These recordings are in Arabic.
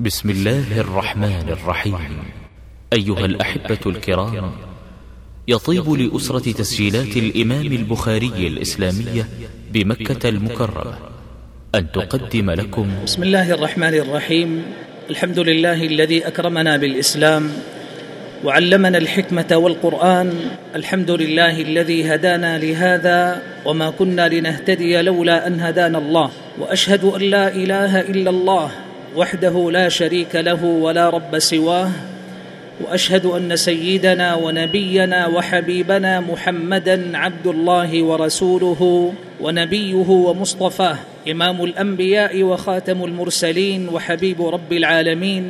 بسم الله الرحمن الرحيم. أيها الأحبة الكرام يطيب لأسرة تسجيلات الإمام البخاري الإسلامية بمكة المكرمة أن تقدم لكم بسم الله الرحمن الرحيم. الحمد لله الذي أكرمنا بالإسلام وعلمنا الحكمة والقرآن. الحمد لله الذي هدانا لهذا وما كنا لنهتدي لولا أن هدانا الله. وأشهد أن لا إله إلا الله وحده لا شريك له ولا رب سواه وأشهد أن سيدنا ونبينا وحبيبنا محمدا عبد الله ورسوله ونبيه ومصطفاه إمام الأنبياء وخاتم المرسلين وحبيب رب العالمين.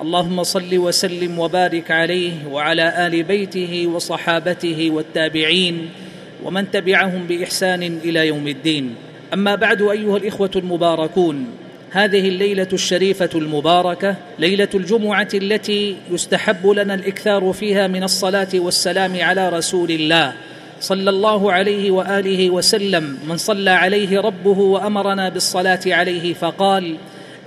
اللهم صل وسلم وبارك عليه وعلى آل بيته وصحابته والتابعين ومن تبعهم بإحسان إلى يوم الدين. أما بعد أيها الإخوة المباركون هذه الليلة الشريفة المباركة ليلة الجمعة التي يستحب لنا الإكثار فيها من الصلاة والسلام على رسول الله صلى الله عليه وآله وسلم. من صلى عليه ربه وأمرنا بالصلاة عليه فقال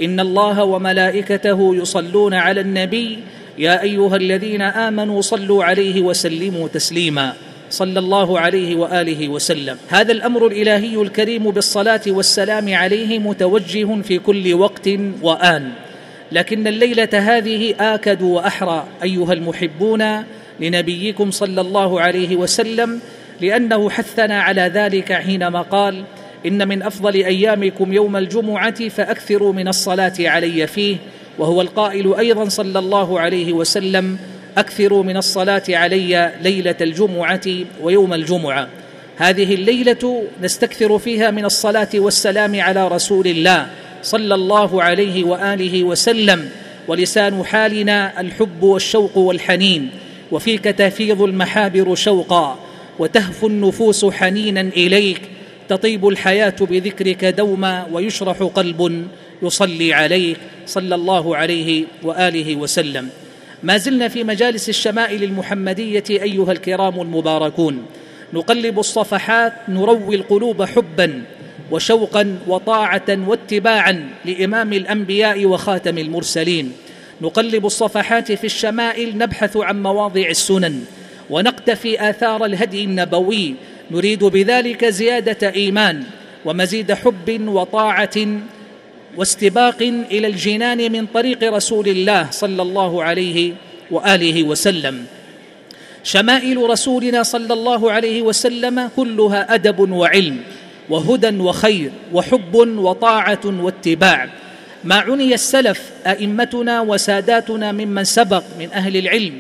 إن الله وملائكته يصلون على النبي يا أيها الذين آمنوا صلوا عليه وسلموا تسليما. صلى الله عليه وآله وسلم. هذا الأمر الإلهي الكريم بالصلاة والسلام عليه متوجه في كل وقت وآن. لكن الليلة هذه آكد وأحرى أيها المحبون لنبيكم صلى الله عليه وسلم لأنه حثنا على ذلك حينما قال إن من أفضل أيامكم يوم الجمعة فأكثروا من الصلاة علي فيه وهو القائل أيضا صلى الله عليه وسلم أكثروا من الصلاة علي ليلة الجمعة ويوم الجمعة. هذه الليلة نستكثر فيها من الصلاة والسلام على رسول الله صلى الله عليه وآله وسلم ولسان حالنا الحب والشوق والحنين وفيك تفيض المحابر شوقا وتهفو النفوس حنينا إليك تطيب الحياة بذكرك دوما ويشرح قلب يصلي عليك صلى الله عليه وآله وسلم. ما زلنا في مجالس الشمائل المحمدية أيها الكرام المباركون. نقلب الصفحات نروي القلوب حبا وشوقا وطاعة واتباعا لإمام الأنبياء وخاتم المرسلين. نقلب الصفحات في الشمائل نبحث عن مواضع السنن ونقتفي آثار الهدي النبوي. نريد بذلك زيادة إيمان ومزيد حب وطاعة واستباق إلى الجنان من طريق رسول الله صلى الله عليه وآله وسلم. شمائل رسولنا صلى الله عليه وسلم كلها أدب وعلم وهدى وخير وحب وطاعة واتباع. ما عني السلف أئمتنا وساداتنا ممن سبق من أهل العلم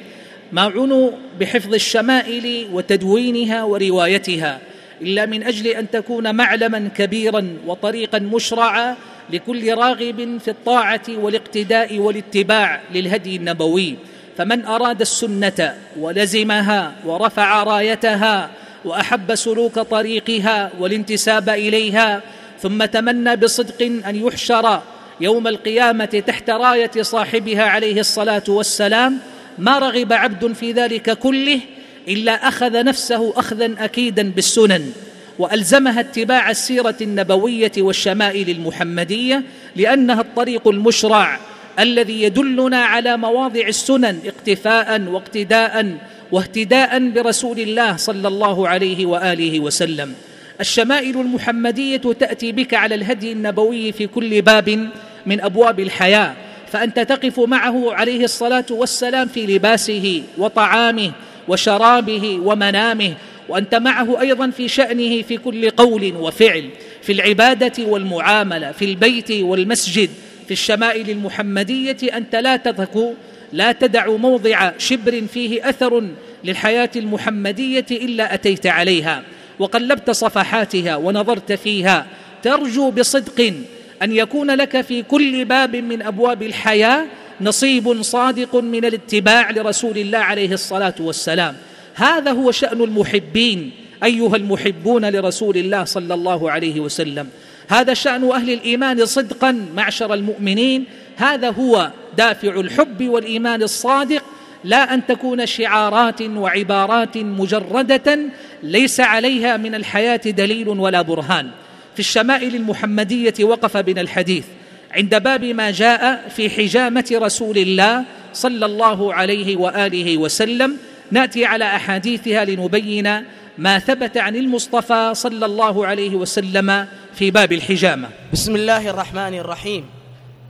ما عنوا بحفظ الشمائل وتدوينها وروايتها إلا من أجل أن تكون معلما كبيرا وطريقا مشرعا لكل راغب في الطاعة والاقتداء والاتباع للهدي النبوي. فمن أراد السنة ولزمها ورفع رايتها وأحب سلوك طريقها والانتساب إليها ثم تمنى بصدق أن يحشر يوم القيامة تحت راية صاحبها عليه الصلاة والسلام ما رغب عبد في ذلك كله إلا أخذ نفسه اخذا اكيدا بالسنن. وألزمها اتباع السيرة النبوية والشمائل المحمدية لأنها الطريق المشرع الذي يدلنا على مواضع السنن اقتفاء واقتداء واهتداء برسول الله صلى الله عليه وآله وسلم. الشمائل المحمدية تأتي بك على الهدي النبوي في كل باب من أبواب الحياة فأنت تقف معه عليه الصلاة والسلام في لباسه وطعامه وشرابه ومنامه وأنت معه أيضا في شأنه في كل قول وفعل في العبادة والمعاملة في البيت والمسجد في الشمائل المحمدية أنت لا تترك لا تدع موضع شبر فيه أثر للحياة المحمدية إلا أتيت عليها وقلبت صفحاتها ونظرت فيها. ترجو بصدق أن يكون لك في كل باب من أبواب الحياة نصيب صادق من الاتباع لرسول الله عليه الصلاة والسلام. هذا هو شأن المحبين أيها المحبون لرسول الله صلى الله عليه وسلم. هذا شأن أهل الإيمان صدقا معشر المؤمنين. هذا هو دافع الحب والإيمان الصادق. لا أن تكون شعارات وعبارات مجردة ليس عليها من الحياة دليل ولا برهان. في الشمائل المحمدية وقف بنا الحديث. عند باب ما جاء في حجامة رسول الله صلى الله عليه وآله وسلم نأتي على أحاديثها لنبين ما ثبت عن المصطفى صلى الله عليه وسلم في باب الحجامة. بسم الله الرحمن الرحيم.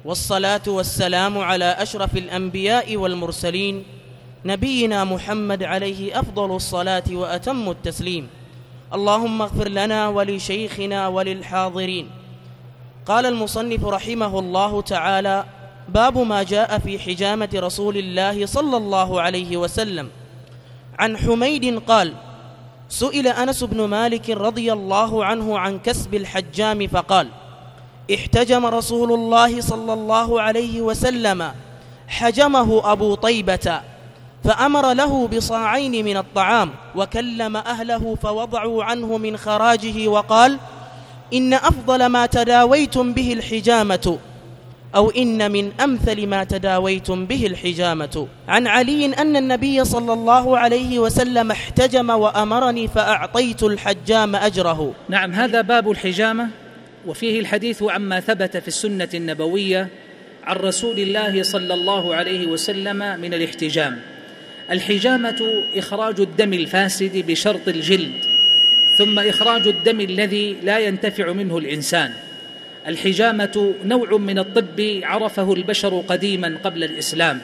والصلاة والسلام على أشرف الأنبياء والمرسلين نبينا محمد عليه أفضل الصلاة وأتم التسليم. اللهم اغفر لنا ولشيخنا وللحاضرين. قال المصنف رحمه الله تعالى باب ما جاء في حجامة رسول الله صلى الله عليه وسلم. عن حميد قال سئل أنس بن مالك رضي الله عنه عن كسب الحجام فقال احتجم رسول الله صلى الله عليه وسلم حجمه أبو طيبة فأمر له بصاعين من الطعام وكلم أهله فوضعوا عنه من خراجه وقال إن أفضل ما تداويتم به الحجامة. أو إن من أمثل ما تداويتم به الحجامة. عن علي أن النبي صلى الله عليه وسلم احتجم وأمرني فأعطيت الحجام أجره. نعم هذا باب الحجامة وفيه الحديث عما ثبت في السنة النبوية عن رسول الله صلى الله عليه وسلم من الاحتجام. الحجامة إخراج الدم الفاسد بشرط الجلد ثم إخراج الدم الذي لا ينتفع منه الإنسان. الحجامة نوع من الطب عرفه البشر قديما قبل الإسلام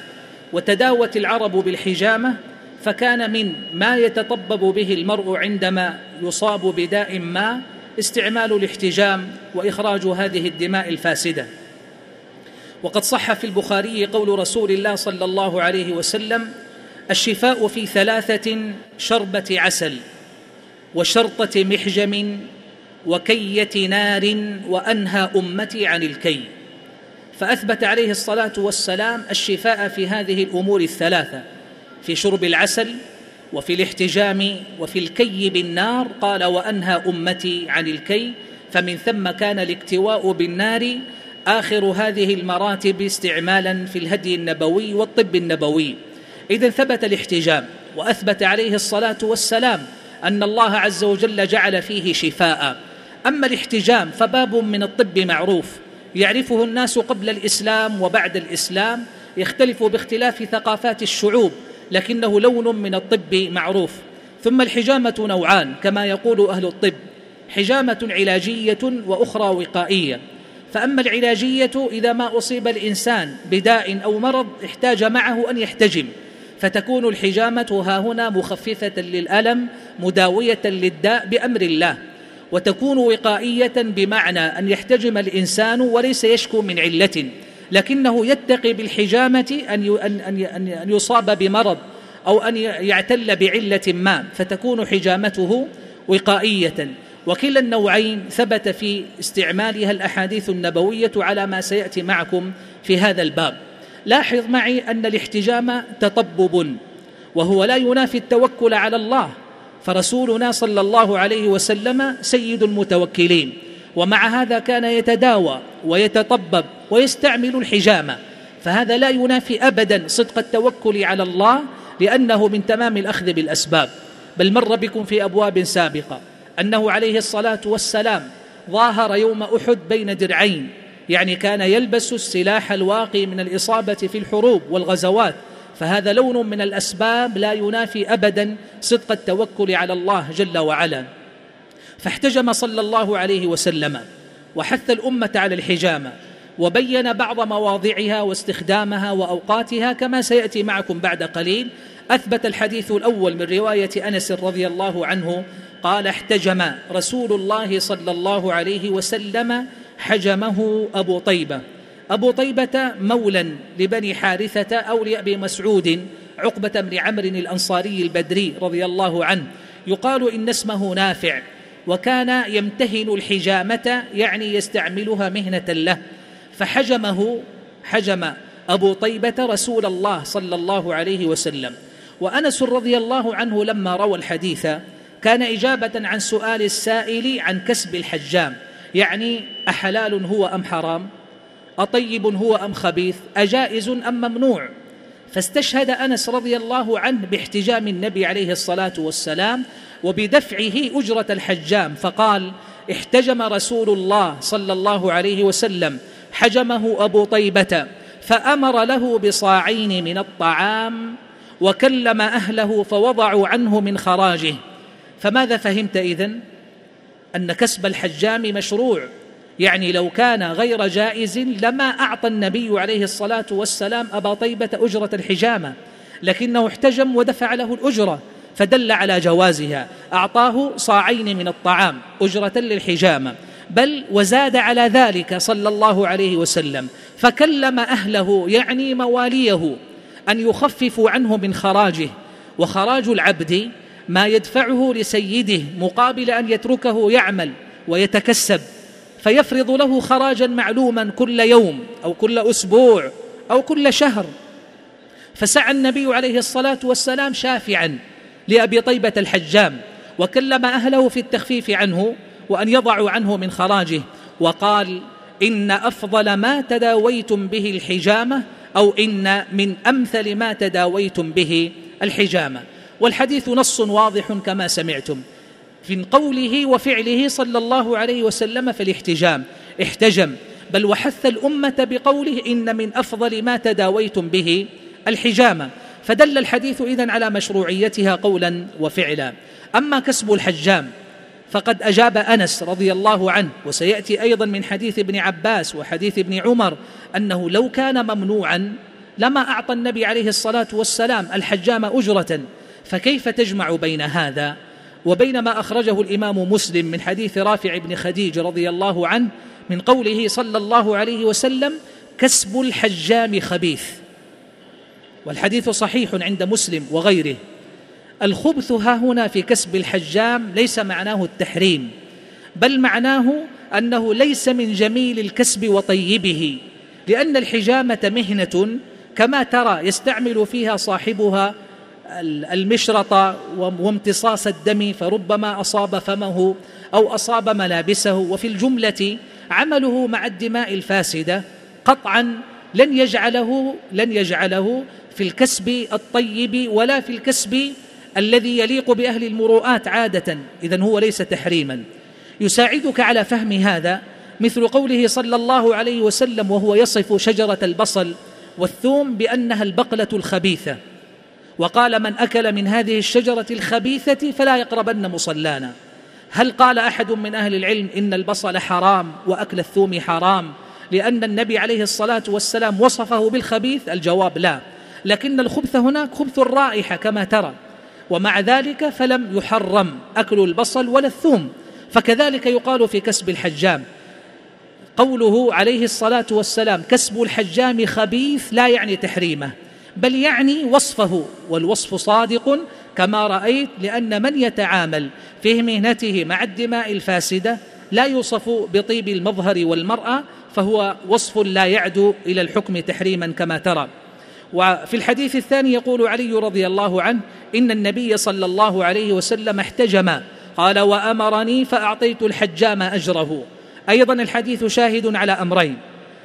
وتداوت العرب بالحجامة فكان من ما يتطبب به المرء عندما يصاب بداء ما استعمال الاحتجام وإخراج هذه الدماء الفاسدة. وقد صح في البخاري قول رسول الله صلى الله عليه وسلم الشفاء في ثلاثة شربة عسل وشرطة محجم وكية نار وأنهى أمتي عن الكي. فأثبت عليه الصلاة والسلام الشفاء في هذه الأمور الثلاثة في شرب العسل وفي الاحتجام وفي الكي بالنار. قال وأنهى أمتي عن الكي. فمن ثم كان الاكتواء بالنار آخر هذه المراتب استعمالا في الهدي النبوي والطب النبوي. إذا ثبت الاحتجام وأثبت عليه الصلاة والسلام أن الله عز وجل جعل فيه شفاء. أما الاحتجام فباب من الطب معروف. يعرفه الناس قبل الإسلام وبعد الإسلام يختلف باختلاف ثقافات الشعوب لكنه لون من الطب معروف. ثم الحجامة نوعان كما يقول أهل الطب حجامة علاجية وأخرى وقائية. فأما العلاجية إذا ما أصيب الإنسان بداء أو مرض احتاج معه أن يحتجم. فتكون الحجامة ها هنا مخففة للألم مداوية للداء بأمر الله. وتكون وقائية بمعنى أن يحتجم الإنسان وليس يشكو من علة لكنه يتقي بالحجامة أن أن يصاب بمرض أو أن يعتل بعلة ما فتكون حجامته وقائية. وكلا النوعين ثبت في استعمالها الأحاديث النبوية على ما سيأتي معكم في هذا الباب. لاحظ معي أن الاحتجام تطبب وهو لا ينافي التوكل على الله. فرسولنا صلى الله عليه وسلم سيد المتوكلين ومع هذا كان يتداوى ويتطبب ويستعمل الحجامه فهذا لا ينافي ابدا صدق التوكل على الله لأنه من تمام الأخذ بالأسباب. بل مر بكم في أبواب سابقة أنه عليه الصلاة والسلام ظاهر يوم أحد بين درعين يعني كان يلبس السلاح الواقي من الإصابة في الحروب والغزوات فهذا لون من الأسباب لا ينافي ابدا صدق التوكل على الله جل وعلا. فاحتجم صلى الله عليه وسلم وحث الأمة على الحجامة وبين بعض مواضعها واستخدامها وأوقاتها كما سيأتي معكم بعد قليل. أثبت الحديث الأول من رواية أنس رضي الله عنه قال احتجم رسول الله صلى الله عليه وسلم حجمه أبو طيبة. أبو طيبة مولى لبني حارثة أو لأبي مسعود عقبة بن عمرو الأنصاري البدري رضي الله عنه يقال إن اسمه نافع وكان يمتهن الحجامة يعني يستعملها مهنة له فحجمه حجم أبو طيبة رسول الله صلى الله عليه وسلم. وأنس رضي الله عنه لما روى الحديث كان إجابة عن سؤال السائل عن كسب الحجام يعني أحلال هو أم حرام؟ أطيب هو أم خبيث؟ أجائز أم ممنوع؟ فاستشهد أنس رضي الله عنه باحتجام النبي عليه الصلاة والسلام وبدفعه أجرة الحجام فقال احتجم رسول الله صلى الله عليه وسلم حجمه أبو طيبة فأمر له بصاعين من الطعام وكلم أهله فوضعوا عنه من خراجه. فماذا فهمت إذن؟ أن كسب الحجام مشروع يعني لو كان غير جائز لما أعطى النبي عليه الصلاة والسلام أبا طيبة أجرة الحجامة لكنه احتجم ودفع له الأجرة فدل على جوازها. أعطاه صاعين من الطعام أجرة للحجامة بل وزاد على ذلك صلى الله عليه وسلم. فكلم أهله يعني مواليه أن يخففوا عنه من خراجه. وخراج العبد ما يدفعه لسيده مقابل أن يتركه يعمل ويتكسب. فيفرض له خراجا معلوما كل يوم أو كل أسبوع أو كل شهر. فسعى النبي عليه الصلاة والسلام شافعا لأبي طيبة الحجام وكلم أهله في التخفيف عنه وأن يضعوا عنه من خراجه وقال إن أفضل ما تداويتم به الحجامة أو إن من أمثل ما تداويتم به الحجامة. والحديث نص واضح كما سمعتم. في قوله وفعله صلى الله عليه وسلم في الاحتجام احتجم بل وحث الأمة بقوله إن من أفضل ما تداويتم به الحجامة فدل الحديث إذن على مشروعيتها قولا وفعلا. أما كسب الحجام فقد أجاب أنس رضي الله عنه وسيأتي أيضا من حديث ابن عباس وحديث ابن عمر أنه لو كان ممنوعا لما أعطى النبي عليه الصلاة والسلام الحجام أجرة فكيف تجمع بين هذا؟ وبين ما أخرجه الإمام مسلم من حديث رافع بن خديج رضي الله عنه من قوله صلى الله عليه وسلم كسب الحجام خبيث. والحديث صحيح عند مسلم وغيره. الخبث ها هنا في كسب الحجام ليس معناه التحريم بل معناه أنه ليس من جميل الكسب وطيبه لأن الحجامة مهنة كما ترى يستعمل فيها صاحبها المشرط وامتصاص الدم فربما أصاب فمه أو أصاب ملابسه. وفي الجملة عمله مع الدماء الفاسدة قطعا لن يجعله لن يجعله في الكسب الطيب ولا في الكسب الذي يليق بأهل المروءات عادة اذا هو ليس تحريما. يساعدك على فهم هذا مثل قوله صلى الله عليه وسلم وهو يصف شجرة البصل والثوم بأنها البقلة الخبيثة. وقال من أكل من هذه الشجرة الخبيثة فلا يقربن مصلانا. هل قال أحد من أهل العلم إن البصل حرام وأكل الثوم حرام لأن النبي عليه الصلاة والسلام وصفه بالخبيث؟ الجواب لا. لكن الخبث هناك خبث الرائحه كما ترى. ومع ذلك فلم يحرم أكل البصل ولا الثوم. فكذلك يقال في كسب الحجام. قوله عليه الصلاة والسلام كسب الحجام خبيث لا يعني تحريمه. بل يعني وصفه والوصف صادق كما رأيت لأن من يتعامل في مهنته مع الدماء الفاسدة لا يوصف بطيب المظهر والمرأة فهو وصف لا يعدو إلى الحكم تحريما كما ترى. وفي الحديث الثاني يقول علي رضي الله عنه إن النبي صلى الله عليه وسلم احتجم قال وأمرني فأعطيت الحجام أجره. أيضا الحديث شاهد على أمرين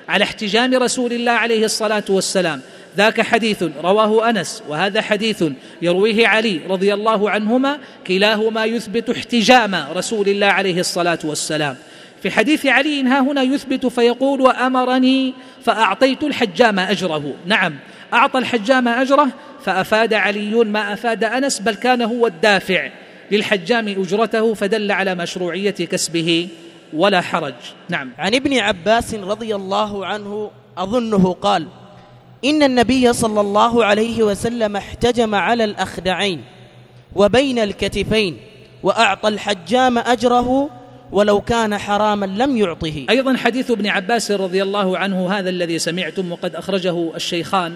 على احتجام رسول الله عليه الصلاة والسلام ذاك حديث رواه أنس وهذا حديث يرويه علي رضي الله عنهما كلاهما يثبت احتجام رسول الله عليه الصلاة والسلام. في حديث علي ها هنا يثبت فيقول وأمرني فأعطيت الحجام أجره. نعم أعطى الحجام أجره فأفاد علي ما أفاد أنس بل كان هو الدافع للحجام أجرته فدل على مشروعية كسبه ولا حرج. نعم. عن ابن عباس رضي الله عنه أظنه قال إن النبي صلى الله عليه وسلم احتجم على الأخدعين وبين الكتفين وأعطى الحجام أجره ولو كان حراما لم يعطه. أيضا حديث ابن عباس رضي الله عنه هذا الذي سمعتم وقد أخرجه الشيخان.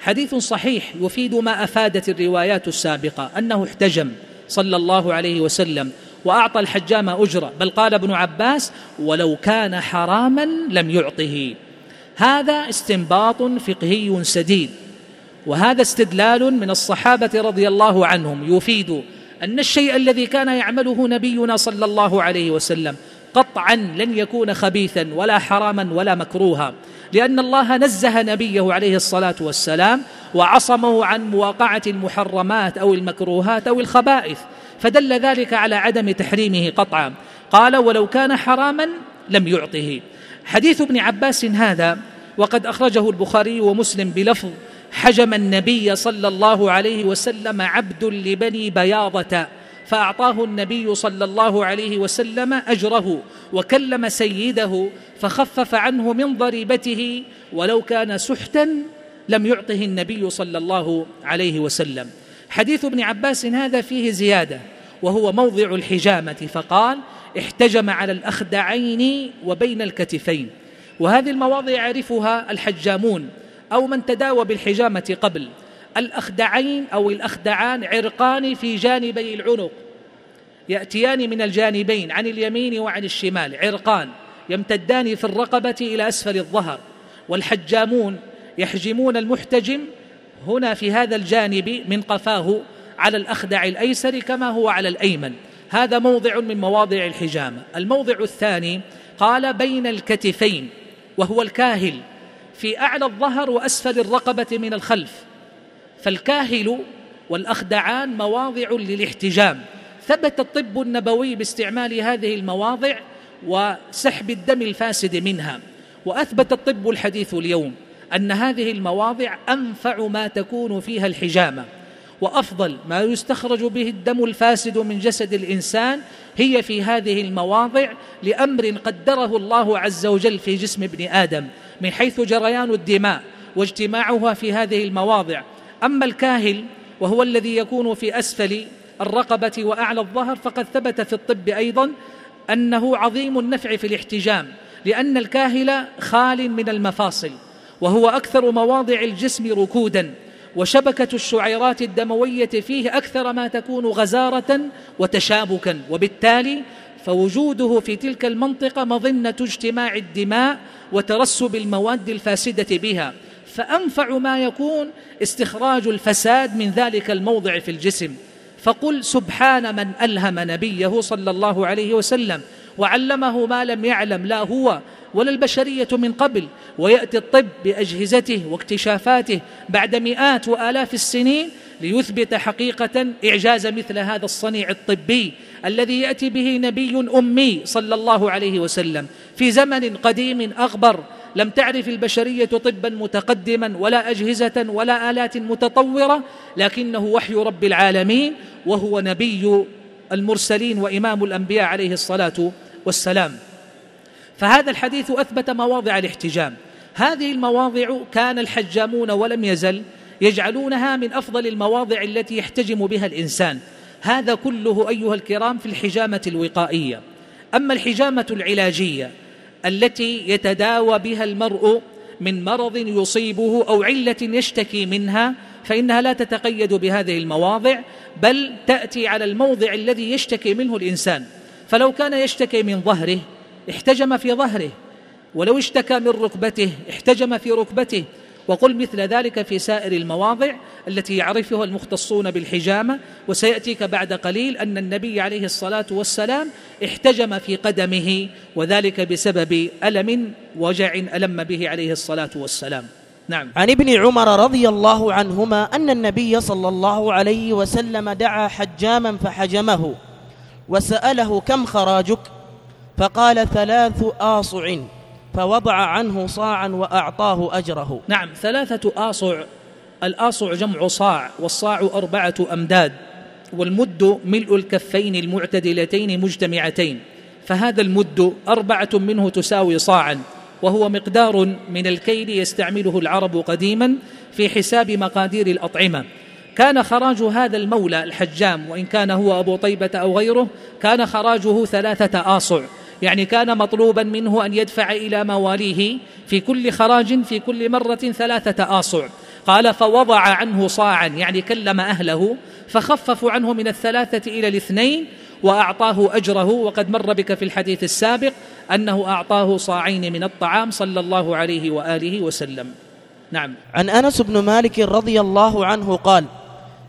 حديث صحيح يفيد ما أفادت الروايات السابقة أنه احتجم صلى الله عليه وسلم وأعطى الحجام أجره بل قال ابن عباس ولو كان حراما لم يعطه. هذا استنباط فقهي سديد وهذا استدلال من الصحابة رضي الله عنهم يفيد أن الشيء الذي كان يعمله نبينا صلى الله عليه وسلم قطعا لن يكون خبيثا ولا حراما ولا مكروها لأن الله نزه نبيه عليه الصلاة والسلام وعصمه عن مواقعة المحرمات أو المكروهات أو الخبائث فدل ذلك على عدم تحريمه قطعا. قال ولو كان حراما لم يعطه. حديث ابن عباس هذا وقد أخرجه البخاري ومسلم بلفظ حجم النبي صلى الله عليه وسلم عبد لبني بياضة فأعطاه النبي صلى الله عليه وسلم أجره وكلم سيده فخفف عنه من ضريبته ولو كان سحتا لم يعطه النبي صلى الله عليه وسلم. حديث ابن عباس هذا فيه زيادة وهو موضع الحجامة فقال احتجم على الأخدعين وبين الكتفين. وهذه المواضع يعرفها الحجامون أو من تداوى بالحجامة قبل. الأخدعين أو الأخدعان عرقان في جانبي العنق. يأتيان من الجانبين عن اليمين وعن الشمال عرقان يمتدان في الرقبة إلى أسفل الظهر. والحجامون يحجمون المحتجم هنا في هذا الجانب من قفاه على الأخدع الأيسر كما هو على الأيمن. هذا موضع من مواضع الحجامة. الموضع الثاني قال بين الكتفين وهو الكاهل في أعلى الظهر وأسفل الرقبة من الخلف. فالكاهل والأخدعان مواضع للاحتجام. ثبت الطب النبوي باستعمال هذه المواضع وسحب الدم الفاسد منها. وأثبت الطب الحديث اليوم أن هذه المواضع أنفع ما تكون فيها الحجامة. وأفضل ما يستخرج به الدم الفاسد من جسد الإنسان هي في هذه المواضع لأمر قدره الله عز وجل في جسم ابن آدم من حيث جريان الدماء واجتماعها في هذه المواضع. أما الكاهل وهو الذي يكون في أسفل الرقبة وأعلى الظهر فقد ثبت في الطب أيضا أنه عظيم النفع في الاحتجام لأن الكاهل خال من المفاصل وهو أكثر مواضع الجسم ركودا. وشبكة الشعيرات الدموية فيه أكثر ما تكون غزارة وتشابكا. وبالتالي فوجوده في تلك المنطقة مظنة اجتماع الدماء وترسب المواد الفاسدة بها. فأنفع ما يكون استخراج الفساد من ذلك الموضع في الجسم. فقل سبحان من ألهم نبيه صلى الله عليه وسلم. وعلمه ما لم يعلم لا هو ولا البشرية من قبل. ويأتي الطب بأجهزته واكتشافاته بعد مئات وآلاف السنين ليثبت حقيقة إعجاز مثل هذا الصنيع الطبي الذي يأتي به نبي أمي صلى الله عليه وسلم. في زمن قديم أغبر لم تعرف البشرية طبا متقدما ولا أجهزة ولا آلات متطورة لكنه وحي رب العالمين وهو نبي المرسلين وإمام الأنبياء عليه الصلاة والسلام. فهذا الحديث أثبت مواضع الاحتجام. هذه المواضع كان الحجامون ولم يزل يجعلونها من أفضل المواضع التي يحتجم بها الإنسان. هذا كله أيها الكرام في الحجامة الوقائية. أما الحجامة العلاجية التي يتداوى بها المرء من مرض يصيبه أو علة يشتكي منها فإنها لا تتقيد بهذه المواضع بل تأتي على الموضع الذي يشتكي منه الإنسان. فلو كان يشتكي من ظهره احتجم في ظهره. ولو اشتكى من ركبته احتجم في ركبته. وقل مثل ذلك في سائر المواضع التي يعرفها المختصون بالحجامة. وسيأتيك بعد قليل أن النبي عليه الصلاة والسلام احتجم في قدمه وذلك بسبب ألم وجع ألم به عليه الصلاة والسلام. نعم. عن ابن عمر رضي الله عنهما أن النبي صلى الله عليه وسلم دعا حجاما فحجمه وسأله كم خراجك؟ فقال ثلاث آصع فوضع عنه صاعا وأعطاه أجره. نعم ثلاثة آصع. الآصع جمع صاع والصاع أربعة أمداد والمد ملء الكفين المعتدلتين مجتمعتين. فهذا المد أربعة منه تساوي صاعا. وهو مقدار من الكيل يستعمله العرب قديما في حساب مقادير الأطعمة. كان خراج هذا المولى الحجام وإن كان هو أبو طيبة أو غيره كان خراجه ثلاثة آصع. يعني كان مطلوبا منه أن يدفع إلى مواليه في كل خراج في كل مرة ثلاثة آصع. قال فوضع عنه صاعا. يعني كلم أهله فخففوا عنه من الثلاثة إلى الاثنين وأعطاه أجره. وقد مر بك في الحديث السابق أنه أعطاه صاعين من الطعام صلى الله عليه وآله وسلم. نعم. عن أنس بن مالك رضي الله عنه قال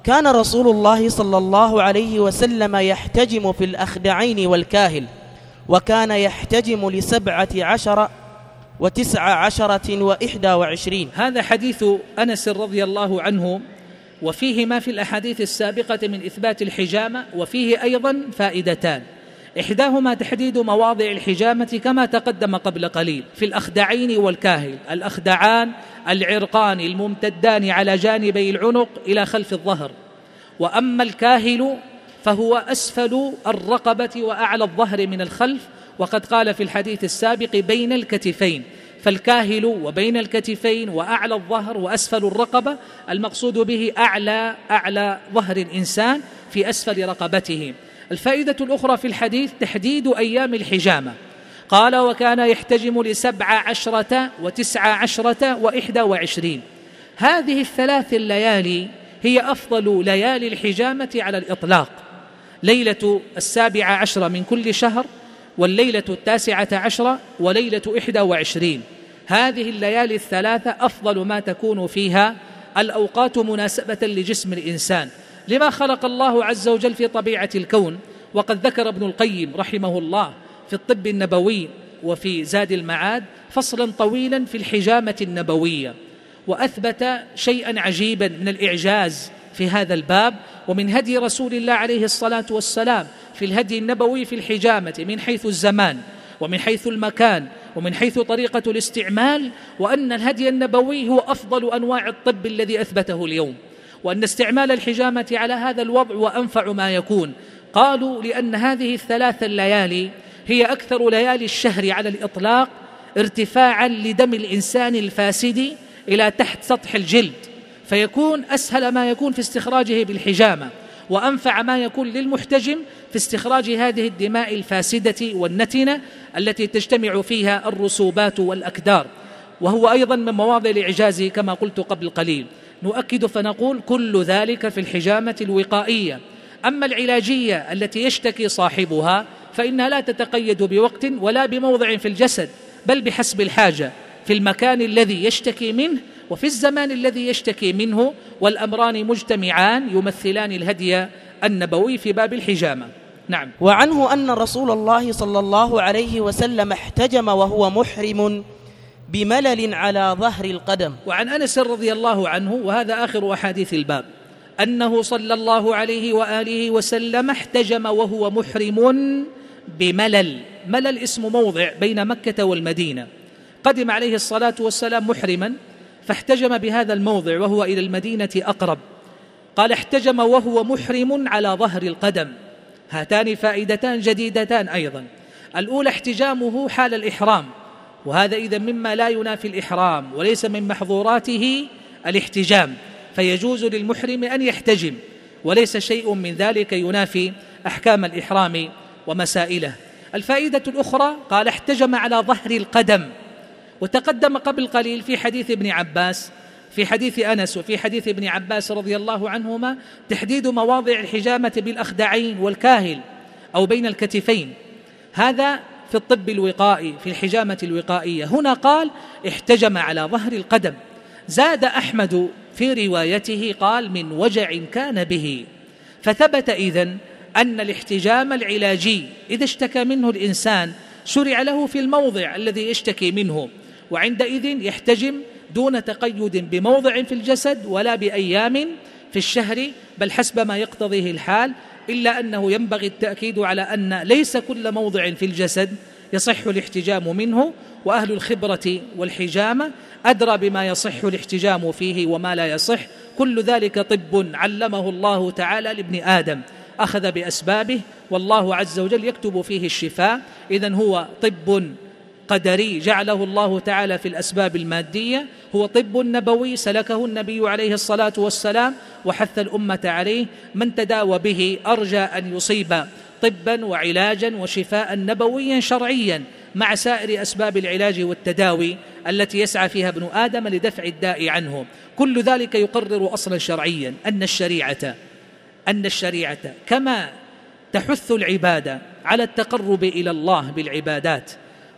كان رسول الله صلى الله عليه وسلم يحتجم في الأخدعين والكاهل وكان يحتجم لسبعة عشر وتسع عشرة وإحدى وعشرين. هذا حديث أنس رضي الله عنه وفيه ما في الأحاديث السابقة من إثبات الحجامة وفيه أيضا فائدتان. إحداهما تحديد مواضع الحجامة كما تقدم قبل قليل. في الأخدعين والكاهل الأخدعان العرقان الممتدان على جانبي العنق إلى خلف الظهر. وأما الكاهل فهو أسفل الرقبة وأعلى الظهر من الخلف وقد قال في الحديث السابق بين الكتفين. فالكاهل وبين الكتفين وأعلى الظهر وأسفل الرقبة المقصود به أعلى أعلى ظهر الإنسان في أسفل رقبته. الفائدة الأخرى في الحديث تحديد أيام الحجامة. قال وكان يحتجم لسبع عشرة وتسع عشرة وإحدى وعشرين هذه الثلاث الليالي هي أفضل ليالي الحجامة على الإطلاق. ليلة السابع عشر من كل شهر والليلة التاسعة عشرة وليلة إحدى وعشرين. هذه الليالي الثلاثة أفضل ما تكون فيها الأوقات مناسبة لجسم الإنسان. لما خلق الله عز وجل في طبيعة الكون وقد ذكر ابن القيم رحمه الله في الطب النبوي وفي زاد المعاد فصلا طويلا في الحجامة النبوية وأثبت شيئا عجيبا من الإعجاز في هذا الباب. ومن هدي رسول الله عليه الصلاة والسلام في الهدي النبوي في الحجامة من حيث الزمان ومن حيث المكان ومن حيث طريقة الاستعمال وأن الهدي النبوي هو أفضل أنواع الطب الذي أثبته اليوم. وأن استعمال الحجامة على هذا الوضع وأنفع ما يكون. قالوا لأن هذه الثلاث الليالي هي أكثر ليالي الشهر على الإطلاق ارتفاعا لدم الإنسان الفاسد إلى تحت سطح الجلد فيكون أسهل ما يكون في استخراجه بالحجامة وأنفع ما يكون للمحتجم في استخراج هذه الدماء الفاسدة والنتنة التي تجتمع فيها الرسوبات والأكدار. وهو أيضا من مواضع الإعجاز كما قلت قبل قليل. نؤكد فنقول كل ذلك في الحجامة الوقائية. أما العلاجية التي يشتكي صاحبها فإنها لا تتقيد بوقت ولا بموضع في الجسد بل بحسب الحاجة. في المكان الذي يشتكي منه وفي الزمان الذي يشتكي منه والأمران مجتمعان يمثلان الهدي النبوي في باب الحجامة. نعم. وعنه أن رسول الله صلى الله عليه وسلم احتجم وهو محرم بملل على ظهر القدم. وعن أنس رضي الله عنه وهذا آخر أحاديث الباب أنه صلى الله عليه وآله وسلم احتجم وهو محرم بملل. ملل اسم موضع بين مكة والمدينة. قدم عليه الصلاة والسلام محرما فاحتجم بهذا الموضع وهو إلى المدينة أقرب. قال احتجم وهو محرم على ظهر القدم. هاتان فائدتان جديدتان أيضا. الأولى احتجامه حال الإحرام وهذا إذا مما لا ينافي الإحرام وليس من محظوراته الاحتجام. فيجوز للمحرم أن يحتجم وليس شيء من ذلك ينافي أحكام الإحرام ومسائله. الفائدة الأخرى قال احتجم على ظهر القدم وتقدم قبل قليل في حديث ابن عباس في حديث أنس وفي حديث ابن عباس رضي الله عنهما تحديد مواضع الحجامة بالأخدعين والكاهل أو بين الكتفين. هذا في الطب الوقائي في الحجامة الوقائية. هنا قال احتجم على ظهر القدم. زاد أحمد في روايته قال من وجع كان به فثبت إذن أن الاحتجام العلاجي إذا اشتكى منه الإنسان شرع له في الموضع الذي يشتكي منه. وعندئذ يحتجم دون تقيد بموضع في الجسد ولا بأيام في الشهر بل حسب ما يقتضيه الحال إلا أنه ينبغي التأكيد على أن ليس كل موضع في الجسد يصح الاحتجام منه وأهل الخبرة والحجامه أدرى بما يصح الاحتجام فيه وما لا يصح. كل ذلك طب علمه الله تعالى لابن آدم. أخذ بأسبابه والله عز وجل يكتب فيه الشفاء. اذا هو طب قدري جعله الله تعالى في الأسباب المادية هو طب نبوي سلكه النبي عليه الصلاة والسلام وحث الأمة عليه من تداوى به أرجى أن يصيب طبا وعلاجا وشفاء نبويا شرعيا مع سائر أسباب العلاج والتداوي التي يسعى فيها ابن آدم لدفع الداء عنه. كل ذلك يقرر أصلا شرعيا أن الشريعة أن الشريعة كما تحث العباده على التقرب إلى الله بالعبادات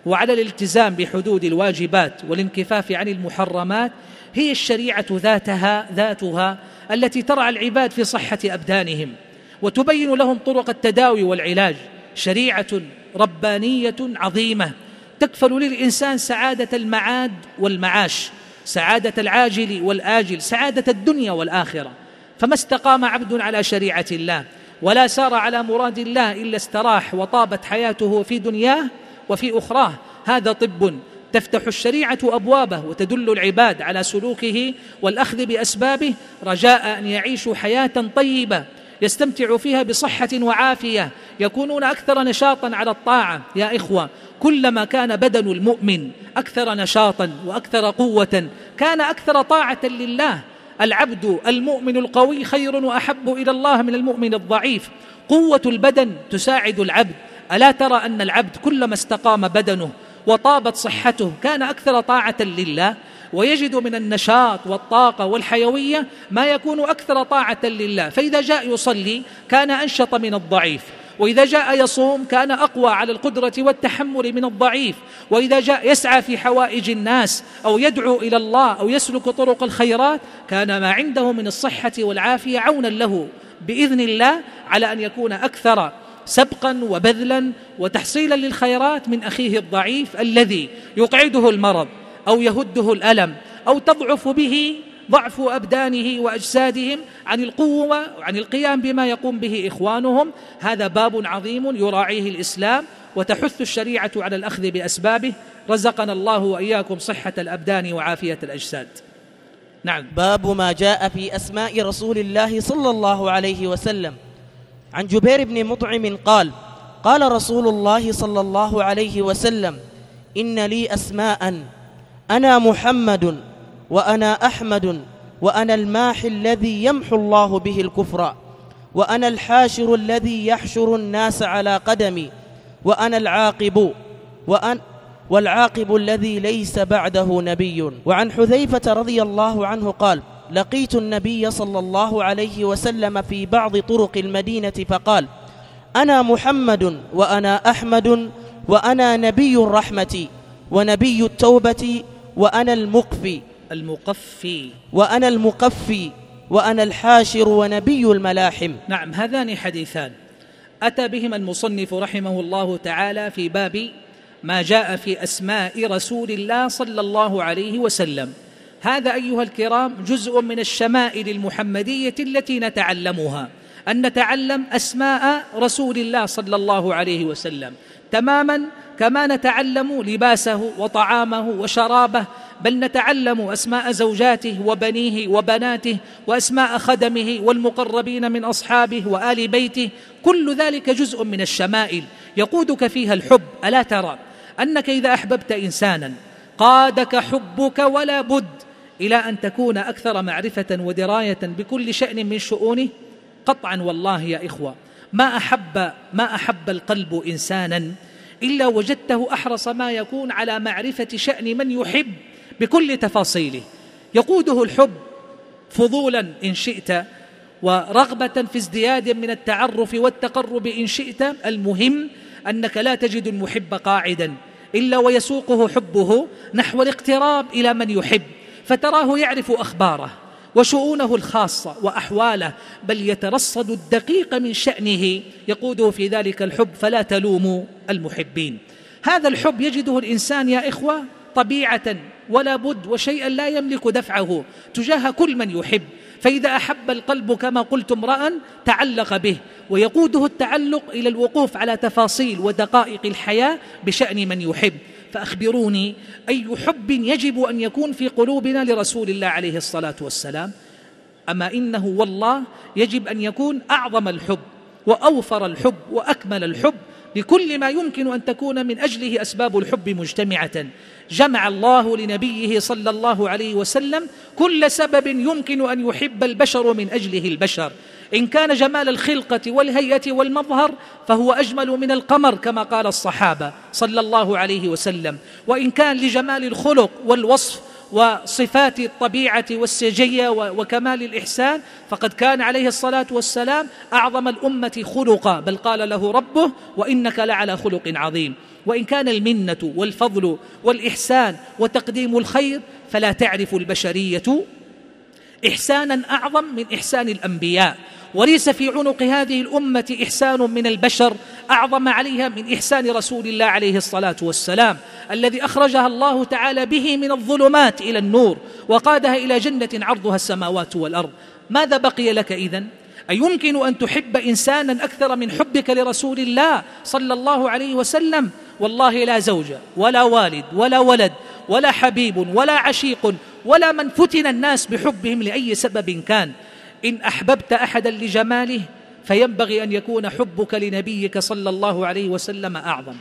وعلى الالتزام بحدود الواجبات والانكفاف عن المحرمات هي الشريعة ذاتها ذاتها التي ترعى العباد في صحة أبدانهم وتبين لهم طرق التداوي والعلاج. شريعة ربانية عظيمة تكفل للإنسان سعادة المعاد والمعاش سعادة العاجل والآجل سعادة الدنيا والآخرة. فما استقام عبد على شريعة الله ولا سار على مراد الله إلا استراح وطابت حياته في دنياه وفي أخراه هذا طب تفتح الشريعة أبوابه وتدل العباد على سلوكه والأخذ بأسبابه رجاء أن يعيشوا حياة طيبة يستمتع فيها بصحة وعافية يكونون أكثر نشاطا على الطاعة. يا إخوة كلما كان بدن المؤمن أكثر نشاطا وأكثر قوة كان أكثر طاعة لله. العبد المؤمن القوي خير وأحب إلى الله من المؤمن الضعيف. قوة البدن تساعد العبد ألا ترى أن العبد كلما استقام بدنه وطابت صحته كان أكثر طاعة لله ويجد من النشاط والطاقة والحيوية ما يكون أكثر طاعة لله. فإذا جاء يصلي كان أنشط من الضعيف وإذا جاء يصوم كان أقوى على القدرة والتحمل من الضعيف وإذا جاء يسعى في حوائج الناس أو يدعو إلى الله أو يسلك طرق الخيرات كان ما عنده من الصحة والعافية عونا له بإذن الله على أن يكون أكثر سبقا وبذلا وتحصيلا للخيرات من أخيه الضعيف الذي يقعده المرض أو يهده الألم أو تضعف به ضعف أبدانه وأجسادهم عن القوة وعن القيام بما يقوم به إخوانهم. هذا باب عظيم يراعيه الإسلام وتحث الشريعة على الأخذ بأسبابه. رزقنا الله وإياكم صحة الأبدان وعافية الأجساد. نعم. باب ما جاء في أسماء رسول الله صلى الله عليه وسلم. عن جبير بن مطعم قال قال رسول الله صلى الله عليه وسلم إن لي أسماء أنا محمد وأنا أحمد وأنا الماحي الذي يمحو الله به الكفر وأنا الحاشر الذي يحشر الناس على قدمي وأنا العاقب وأن والعاقب الذي ليس بعده نبي. وعن حذيفة رضي الله عنه قال لقيت النبي صلى الله عليه وسلم في بعض طرق المدينة فقال أنا محمد وأنا أحمد وأنا نبي الرحمة ونبي التوبة وأنا المقفي المقفي وأنا المقفي وأنا الحاشر ونبي الملاحم. نعم هذان حديثان. أتى بهما المصنف رحمه الله تعالى في باب ما جاء في أسماء رسول الله صلى الله عليه وسلم. هذا أيها الكرام جزء من الشمائل المحمدية التي نتعلمها أن نتعلم أسماء رسول الله صلى الله عليه وسلم. تماما كما نتعلم لباسه وطعامه وشرابه بل نتعلم أسماء زوجاته وبنيه وبناته وأسماء خدمه والمقربين من أصحابه وآل بيته. كل ذلك جزء من الشمائل. يقودك فيها الحب. ألا ترى أنك إذا أحببت انسانا قادك حبك ولا بد إلى أن تكون أكثر معرفة ودراية بكل شأن من شؤونه قطعا والله يا إخوة ما أحب ما أحب القلب انسانا إلا وجدته أحرص ما يكون على معرفة شأن من يحب بكل تفاصيله. يقوده الحب فضولا إن شئت ورغبة في ازدياد من التعرف والتقرب إن شئت. المهم أنك لا تجد المحب قاعدا إلا ويسوقه حبه نحو الاقتراب إلى من يحب. فتراه يعرف أخباره وشؤونه الخاصة وأحواله بل يترصد الدقيق من شأنه. يقوده في ذلك الحب فلا تلوموا المحبين. هذا الحب يجده الإنسان يا إخوة طبيعة ولا بد وشيئا لا يملك دفعه تجاه كل من يحب. فإذا أحب القلب كما قلت امرأ تعلق به ويقوده التعلق إلى الوقوف على تفاصيل ودقائق الحياة بشأن من يحب. فأخبروني أي حب يجب أن يكون في قلوبنا لرسول الله عليه الصلاة والسلام. أما إنه والله يجب أن يكون أعظم الحب وأوفر الحب وأكمل الحب لكل ما يمكن أن تكون من أجله أسباب الحب مجتمعة. جمع الله لنبيه صلى الله عليه وسلم كل سبب يمكن أن يحب البشر من أجله البشر. إن كان جمال الخلقة والهيئة والمظهر فهو أجمل من القمر كما قال الصحابة صلى الله عليه وسلم. وإن كان لجمال الخلق والوصف وصفات الطبيعة والسجية وكمال الإحسان فقد كان عليه الصلاة والسلام أعظم الأمة خلقا. بل قال له ربه وإنك لعلى خلق عظيم. وإن كان المنة والفضل والإحسان وتقديم الخير فلا تعرف البشرية إحسانا أعظم من إحسان الأنبياء. وليس في عنق هذه الأمة إحسان من البشر أعظم عليها من إحسان رسول الله عليه الصلاة والسلام الذي أخرجها الله تعالى به من الظلمات إلى النور وقادها إلى جنة عرضها السماوات والأرض. ماذا بقي لك إذن؟ أيمكن أن تحب إنسانا أكثر من حبك لرسول الله صلى الله عليه وسلم؟ والله لا زوجة ولا والد ولا ولد ولا حبيب ولا عشيق ولا من فتن الناس بحبهم لأي سبب كان. إن أحببت أحدا لجماله فينبغي أن يكون حبك لنبيك صلى الله عليه وسلم أعظم.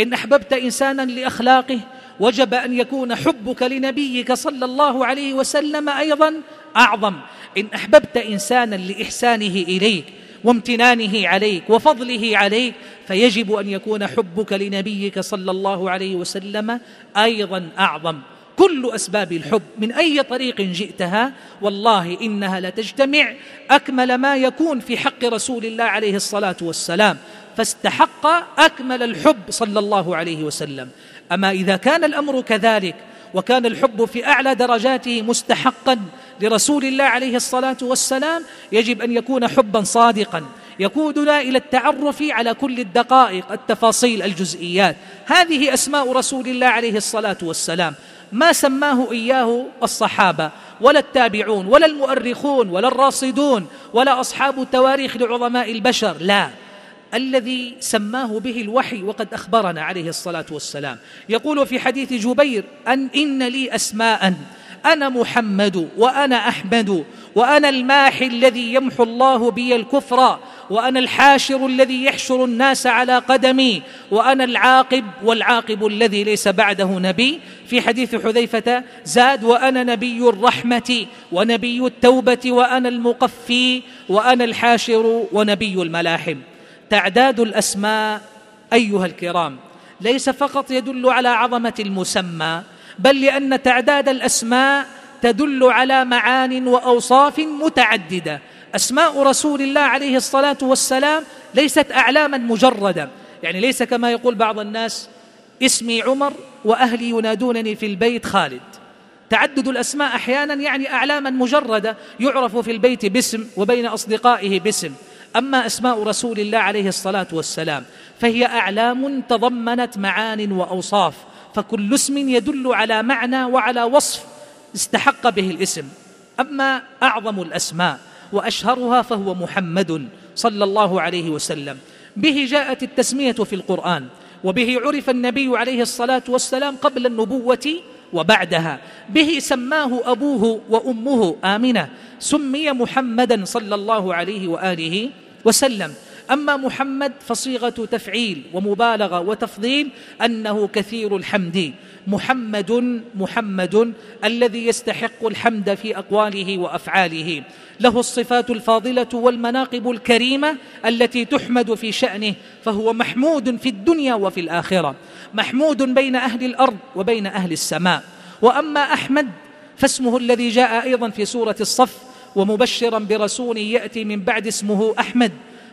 إن أحببت إنسانا لأخلاقه وجب أن يكون حبك لنبيك صلى الله عليه وسلم أيضا أعظم. إن أحببت إنسانا لإحسانه إليك وامتنانه عليك وفضله عليك فيجب أن يكون حبك لنبيك صلى الله عليه وسلم أيضا أعظم. كل أسباب الحب من أي طريق جئتها؟ والله إنها لتجتمع أكمل ما يكون في حق رسول الله عليه الصلاة والسلام. فاستحق أكمل الحب صلى الله عليه وسلم. أما إذا كان الأمر كذلك وكان الحب في أعلى درجاته مستحقا لرسول الله عليه الصلاة والسلام يجب أن يكون حبا صادقا. يقودنا إلى التعرف على كل الدقائق التفاصيل الجزئيات. هذه أسماء رسول الله عليه الصلاة والسلام. ما سماه إياه الصحابة ولا التابعون ولا المؤرخون ولا الراصدون ولا أصحاب التواريخ لعظماء البشر لا. الذي سماه به الوحي وقد أخبرنا عليه الصلاة والسلام. يقول في حديث جبير أن إن لي أسماء أنا محمد وأنا أحمد وأنا الماحي الذي يمحو الله بي الكفر وأنا الحاشر الذي يحشر الناس على قدمي وأنا العاقب والعاقب الذي ليس بعده نبي. في حديث حذيفة زاد وأنا نبي الرحمة ونبي التوبة وأنا المقفي وأنا الحاشر ونبي الملاحم. تعداد الأسماء أيها الكرام ليس فقط يدل على عظمة المسمى بل لأن تعداد الأسماء تدل على معان وأوصاف متعددة. أسماء رسول الله عليه الصلاة والسلام ليست أعلاما مجردة يعني ليس كما يقول بعض الناس اسمي عمر وأهلي ينادونني في البيت خالد. تعدد الأسماء أحيانا يعني أعلاما مجردة يعرف في البيت باسم وبين أصدقائه باسم. أما أسماء رسول الله عليه الصلاة والسلام فهي أعلام تضمنت معان وأوصاف فكل اسم يدل على معنى وعلى وصف. استحق به الاسم أما أعظم الأسماء وأشهرها فهو محمد صلى الله عليه وسلم. به جاءت التسمية في القرآن وبه عرف النبي عليه الصلاة والسلام قبل النبوة وبعدها. به سماه أبوه وأمه آمنة سمي محمدا صلى الله عليه وآله وسلم. أما محمد فصيغة تفعيل ومبالغة وتفضيل أنه كثير الحمد. محمد محمد الذي يستحق الحمد في أقواله وأفعاله. له الصفات الفاضلة والمناقب الكريمة التي تحمد في شأنه فهو محمود في الدنيا وفي الآخرة. محمود بين أهل الأرض وبين أهل السماء. وأما أحمد فاسمه الذي جاء أيضا في سورة الصف ومبشرا برسول يأتي من بعد اسمه أحمد.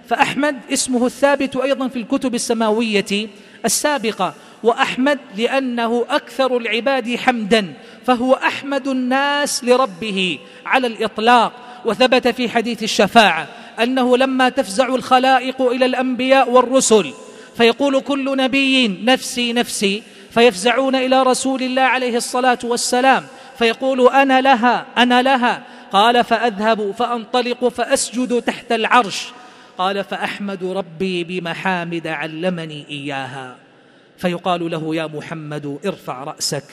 فأحمد اسمه الثابت أيضا في الكتب السماوية السابقة وأحمد لأنه أكثر العباد حمدا فهو أحمد الناس لربه على الإطلاق. وثبت في حديث الشفاعة أنه لما تفزع الخلائق إلى الأنبياء والرسل فيقول كل نبي نفسي نفسي فيفزعون إلى رسول الله عليه الصلاة والسلام فيقول أنا لها أنا لها. قال فأذهب فأنطلق فأسجد تحت العرش. قال فأحمد ربي بمحامد علمني إياها. فيقال له يا محمد ارفع رأسك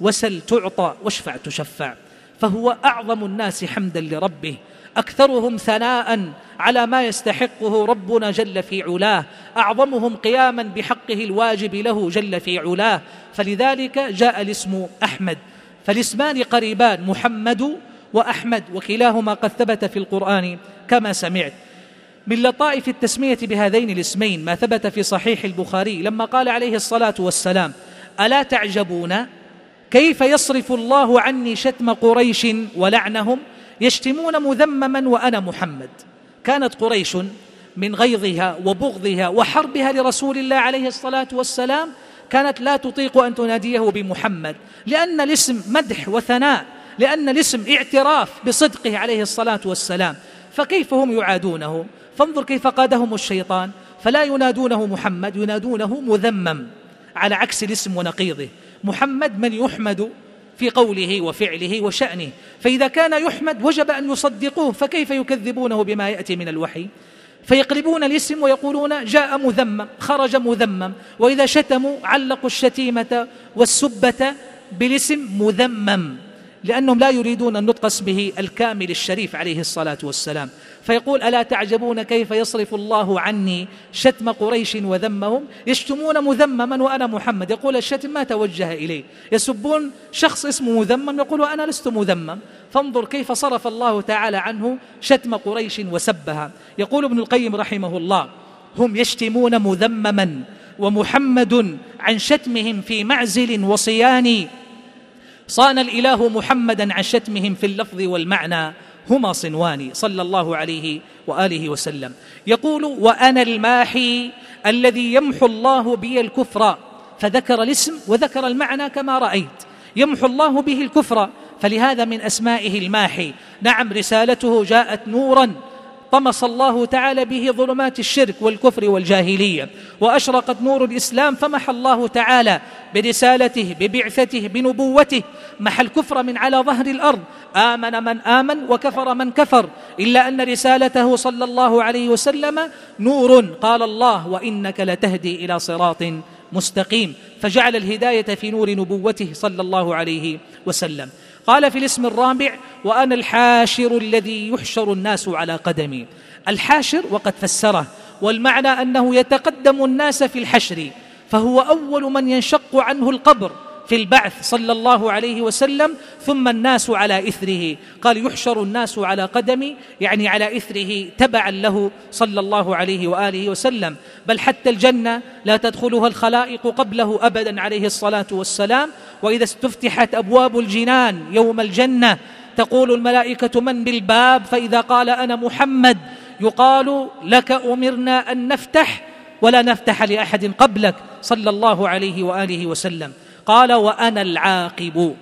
وسل تعطى واشفع تشفع. فهو أعظم الناس حمدا لربه أكثرهم ثناء على ما يستحقه ربنا جل في علاه أعظمهم قياما بحقه الواجب له جل في علاه. فلذلك جاء الاسم أحمد. فالاسمان قريبان محمد وأحمد وكلاهما قد ثبت في القرآن كما سمعت. من لطائف التسمية بهذين الاسمين ما ثبت في صحيح البخاري لما قال عليه الصلاة والسلام ألا تعجبون كيف يصرف الله عني شتم قريش ولعنهم؟ يشتمون مذمما وأنا محمد. كانت قريش من غيظها وبغضها وحربها لرسول الله عليه الصلاة والسلام كانت لا تطيق أن تناديه بمحمد لأن الاسم مدح وثناء لأن الاسم اعتراف بصدقه عليه الصلاة والسلام. فكيف هم يعادونه؟ فانظر كيف قادهم الشيطان. فلا ينادونه محمد ينادونه مذمم على عكس الاسم ونقيضه. محمد من يحمد في قوله وفعله وشأنه. فإذا كان يحمد وجب أن يصدقوه فكيف يكذبونه بما يأتي من الوحي؟ فيقلبون الاسم ويقولون جاء مذمم خرج مذمم. وإذا شتموا علقوا الشتيمة والسبة بالاسم مذمم. لأنهم لا يريدون النطق اسمه الكامل الشريف عليه الصلاة والسلام. فيقول ألا تعجبون كيف يصرف الله عني شتم قريش وذمهم؟ يشتمون مذمما وأنا محمد. يقول الشتم ما توجه إليه. يسبون شخص اسمه مذمم يقول أنا لست مذمم. فانظر كيف صرف الله تعالى عنه شتم قريش وسبها. يقول ابن القيم رحمه الله هم يشتمون مذمما ومحمد عن شتمهم في معزل وصيان صان الإله محمدا عن شتمهم في اللفظ والمعنى هما صنوان صلى الله عليه وآله وسلم. يقول وأنا الماحي الذي يمحو الله بي الكفر فذكر الاسم وذكر المعنى كما رأيت. يمحو الله به الكفر فلهذا من أسمائه الماحي. نعم رسالته جاءت نورا. طمس الله تعالى به ظلمات الشرك والكفر والجاهلية وأشرقت نور الإسلام فمحى الله تعالى برسالته ببعثته بنبوته. محى الكفر من على ظهر الأرض. آمن من آمن وكفر من كفر. إلا أن رسالته صلى الله عليه وسلم نور. قال الله وإنك لتهدي إلى صراط مستقيم. فجعل الهداية في نور نبوته صلى الله عليه وسلم. قال في الاسم الرابع وأنا الحاشر الذي يحشر الناس على قدمي. الحاشر وقد فسره والمعنى أنه يتقدم الناس في الحشر فهو أول من ينشق عنه القبر. في البعث صلى الله عليه وسلم ثم الناس على إثره. قال يحشر الناس على قدمي يعني على إثره تبعا له صلى الله عليه وآله وسلم. بل حتى الجنة لا تدخلها الخلائق قبله أبدا عليه الصلاة والسلام. وإذا استفتحت أبواب الجنان يوم الجنة تقول الملائكة من بالباب؟ فإذا قال أنا محمد. يقال لك أمرنا أن نفتح ولا نفتح لأحد قبلك. صلى الله عليه وآله وسلم. قال وأنا العاقب.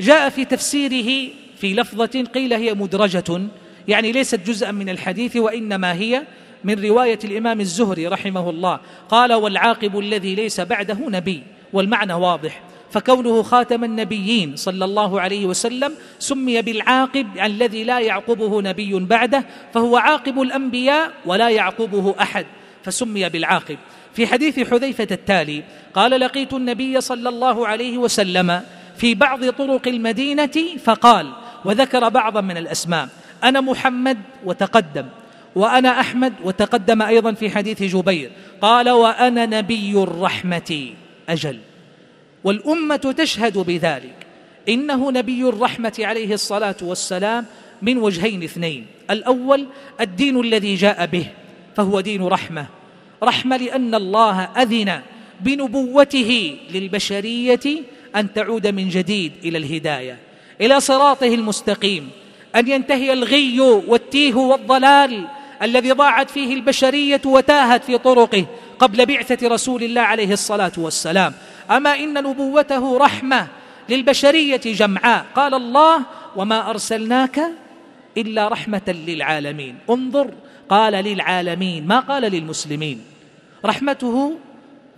جاء في تفسيره في لفظة قيل هي مدرجة يعني ليست جزءا من الحديث وإنما هي من رواية الإمام الزهري رحمه الله. قال والعاقب الذي ليس بعده نبي والمعنى واضح. فكونه خاتم النبيين صلى الله عليه وسلم سمي بالعاقب الذي لا يعقبه نبي بعده فهو عاقب الأنبياء ولا يعقبه أحد فسمي بالعاقب. في حديث حذيفة التالي قال لقيت النبي صلى الله عليه وسلم في بعض طرق المدينة فقال وذكر بعضا من الأسماء أنا محمد وتقدم وأنا أحمد وتقدم أيضا في حديث جبير قال وأنا نبي الرحمة أجل. والأمة تشهد بذلك إنه نبي الرحمة عليه الصلاة والسلام من وجهين اثنين الأول الدين الذي جاء به فهو دين رحمة رحمة لأن الله أذن بنبوته للبشرية أن تعود من جديد إلى الهداية إلى صراطه المستقيم أن ينتهي الغي والتيه والضلال الذي ضاعت فيه البشرية وتاهت في طرقه قبل بعثة رسول الله عليه الصلاة والسلام. أما إن نبوته رحمة للبشرية جمعاء قال الله وما أرسلناك إلا رحمة للعالمين. انظر قال للعالمين ما قال للمسلمين؟ رحمته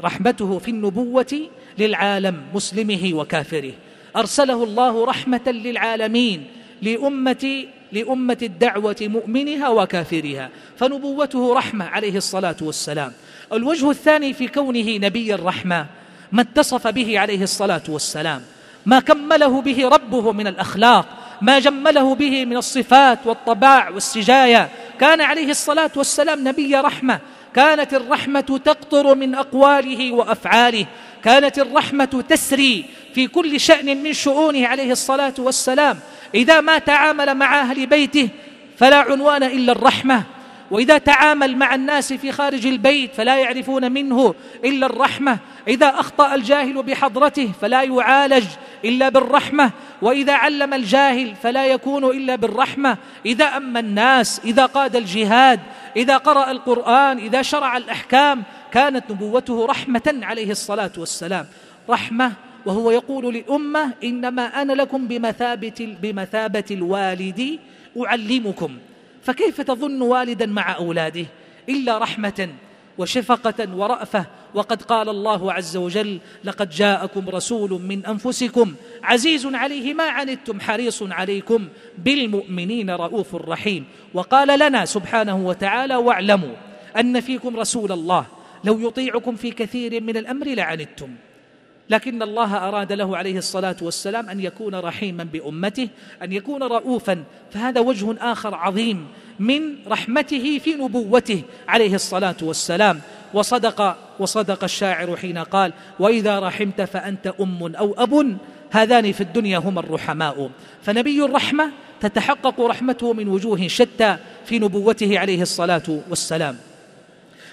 رحمته في النبوة للعالم مسلمه وكافره. أرسله الله رحمة للعالمين لأمة لأمة الدعوة مؤمنها وكافرها. فنبوته رحمة عليه الصلاة والسلام. الوجه الثاني في كونه نبي الرحمة ما اتصف به عليه الصلاة والسلام. ما كمله به ربه من الأخلاق ما جمله به من الصفات والطباع والسجايا. كان عليه الصلاة والسلام نبي رحمة. كانت الرحمة تقطر من أقواله وأفعاله. كانت الرحمة تسري في كل شأن من شؤونه عليه الصلاة والسلام. إذا ما تعامل مع أهل بيته فلا عنوان إلا الرحمة. وإذا تعامل مع الناس في خارج البيت فلا يعرفون منه إلا الرحمة. إذا أخطأ الجاهل بحضرته فلا يعالج إلا بالرحمة. وإذا علم الجاهل فلا يكون إلا بالرحمة. إذا أما الناس إذا قاد الجهاد إذا قرأ القرآن إذا شرع الأحكام كانت نبوته رحمة عليه الصلاة والسلام. رحمة وهو يقول للأمة إنما أنا لكم بمثابة, بمثابة الوالد أعلمكم. فكيف تظن والدا مع أولاده إلا رحمة وشفقة ورأفة؟ وقد قال الله عز وجل لقد جاءكم رسول من أنفسكم عزيز عليه ما عنتم حريص عليكم بالمؤمنين رؤوف رحيم. وقال لنا سبحانه وتعالى واعلموا أن فيكم رسول الله لو يطيعكم في كثير من الأمر لعنتم. لكن الله أراد له عليه الصلاة والسلام أن يكون رحيما بأمته أن يكون رؤوفا. فهذا وجه آخر عظيم من رحمته في نبوته عليه الصلاة والسلام. وصدق وصدق الشاعر حين قال وإذا رحمت فأنت أم أو أب هذان في الدنيا هما الرحماء. فنبي الرحمة تتحقق رحمته من وجوه شتى في نبوته عليه الصلاة والسلام.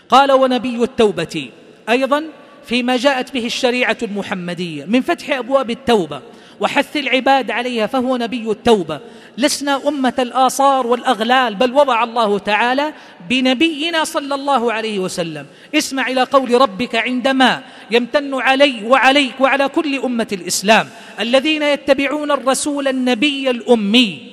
قال ونبي التوبة أيضا فيما جاءت به الشريعة المحمدية من فتح أبواب التوبة وحث العباد عليها فهو نبي التوبة. لسنا أمة الاثار والأغلال بل وضع الله تعالى بنبينا صلى الله عليه وسلم. اسمع إلى قول ربك عندما يمتن علي وعليك وعلى كل أمة الإسلام. الذين يتبعون الرسول النبي الأمي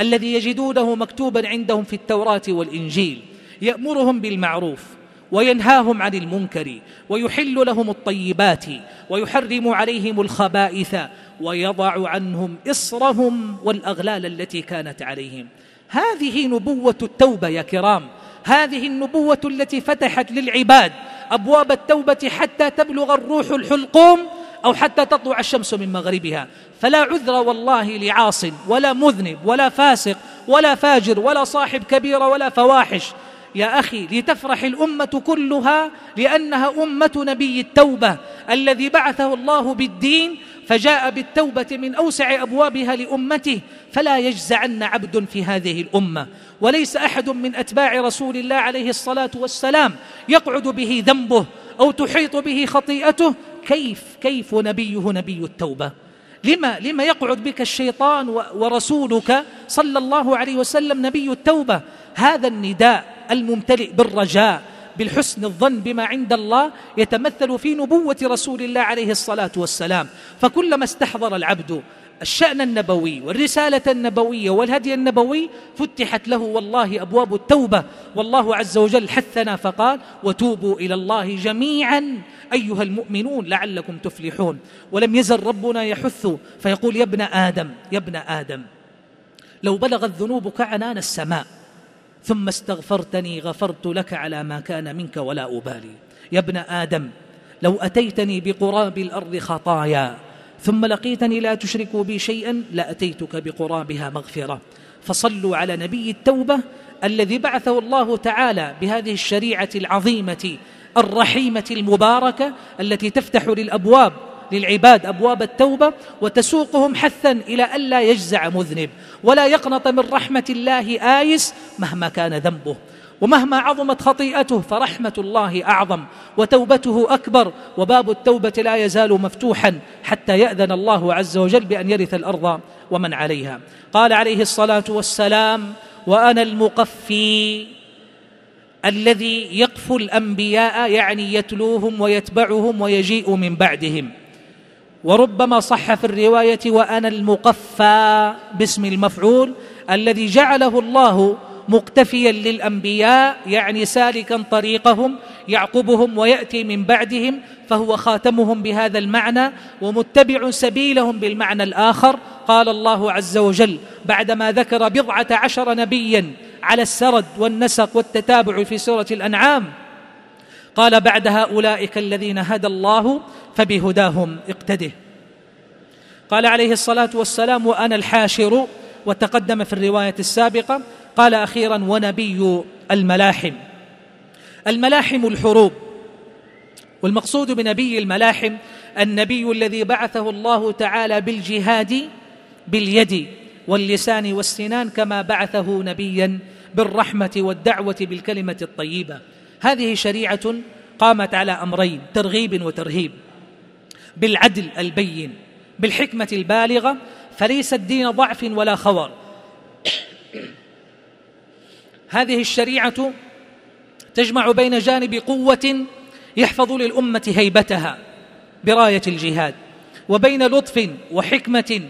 الذي يجدونه مكتوبا عندهم في التوراة والإنجيل يأمرهم بالمعروف. وينهاهم عن المنكر ويحل لهم الطيبات ويحرم عليهم الخبائث ويضع عنهم إصرهم والأغلال التي كانت عليهم. هذه نبوة التوبة يا كرام. هذه النبوة التي فتحت للعباد أبواب التوبة حتى تبلغ الروح الحلقوم أو حتى تطلع الشمس من مغربها. فلا عذر والله لعاص ولا مذنب ولا فاسق ولا فاجر ولا صاحب كبيرة ولا فواحش. يا أخي لتفرح الأمة كلها لأنها أمة نبي التوبة الذي بعثه الله بالدين فجاء بالتوبة من أوسع أبوابها لأمته فلا يجزعن عبد في هذه الأمة. وليس أحد من أتباع رسول الله عليه الصلاة والسلام يقعد به ذنبه أو تحيط به خطيئته. كيف كيف نبيه نبي التوبة؟ لما لما يقعد بك الشيطان ورسولك صلى الله عليه وسلم نبي التوبة؟ هذا النداء الممتلئ بالرجاء بالحسن الظن بما عند الله يتمثل في نبوة رسول الله عليه الصلاة والسلام. فكلما استحضر العبد الشأن النبوي والرسالة النبوية والهدي النبوي فتحت له والله أبواب التوبة. والله عز وجل حثنا فقال وتوبوا إلى الله جميعا أيها المؤمنون لعلكم تفلحون. ولم يزل ربنا يحث فيقول يا ابن آدم يا ابن آدم لو بلغت ذنوبك عنان السماء. ثم استغفرتني غفرت لك على ما كان منك ولا أبالي. يا ابن آدم لو أتيتني بقراب الأرض خطايا ثم لقيتني لا تشرك بي شيئا لأتيتك بقرابها مغفرة. فصلوا على نبي التوبة الذي بعثه الله تعالى بهذه الشريعة العظيمة الرحيمة المباركة التي تفتح للأبواب للعباد أبواب التوبة وتسوقهم حثا إلى ألا يجزع مذنب. ولا يقنط من رحمة الله آيس مهما كان ذنبه. ومهما عظمت خطيئته فرحمة الله أعظم. وتوبته أكبر. وباب التوبة لا يزال مفتوحا حتى يأذن الله عز وجل بأن يرث الأرض ومن عليها. قال عليه الصلاة والسلام وأنا المقفي الذي يقفو الأنبياء يعني يتلوهم ويتبعهم ويجيء من بعدهم. وربما صح في الرواية وأنا المقفى باسم المفعول الذي جعله الله مقتفيا للأنبياء يعني سالكا طريقهم يعقبهم ويأتي من بعدهم فهو خاتمهم بهذا المعنى ومتبع سبيلهم بالمعنى الآخر. قال الله عز وجل بعدما ذكر بضعة عشر نبيا على السرد والنسق والتتابع في سورة الأنعام قال بعد هؤلاء الذين هدى الله فبهداهم اقتده. قال عليه الصلاة والسلام وأنا الحاشر. وتقدم في الرواية السابقة قال أخيرا ونبي الملاحم. الملاحم الحروب. والمقصود بنبي الملاحم النبي الذي بعثه الله تعالى بالجهاد باليد واللسان والسنان كما بعثه نبيا بالرحمة والدعوة بالكلمة الطيبة. هذه شريعة قامت على أمرين ترغيب وترهيب. بالعدل البين بالحكمة البالغة فليس الدين ضعف ولا خور. هذه الشريعة تجمع بين جانب قوة يحفظ للأمة هيبتها براية الجهاد وبين لطف وحكمة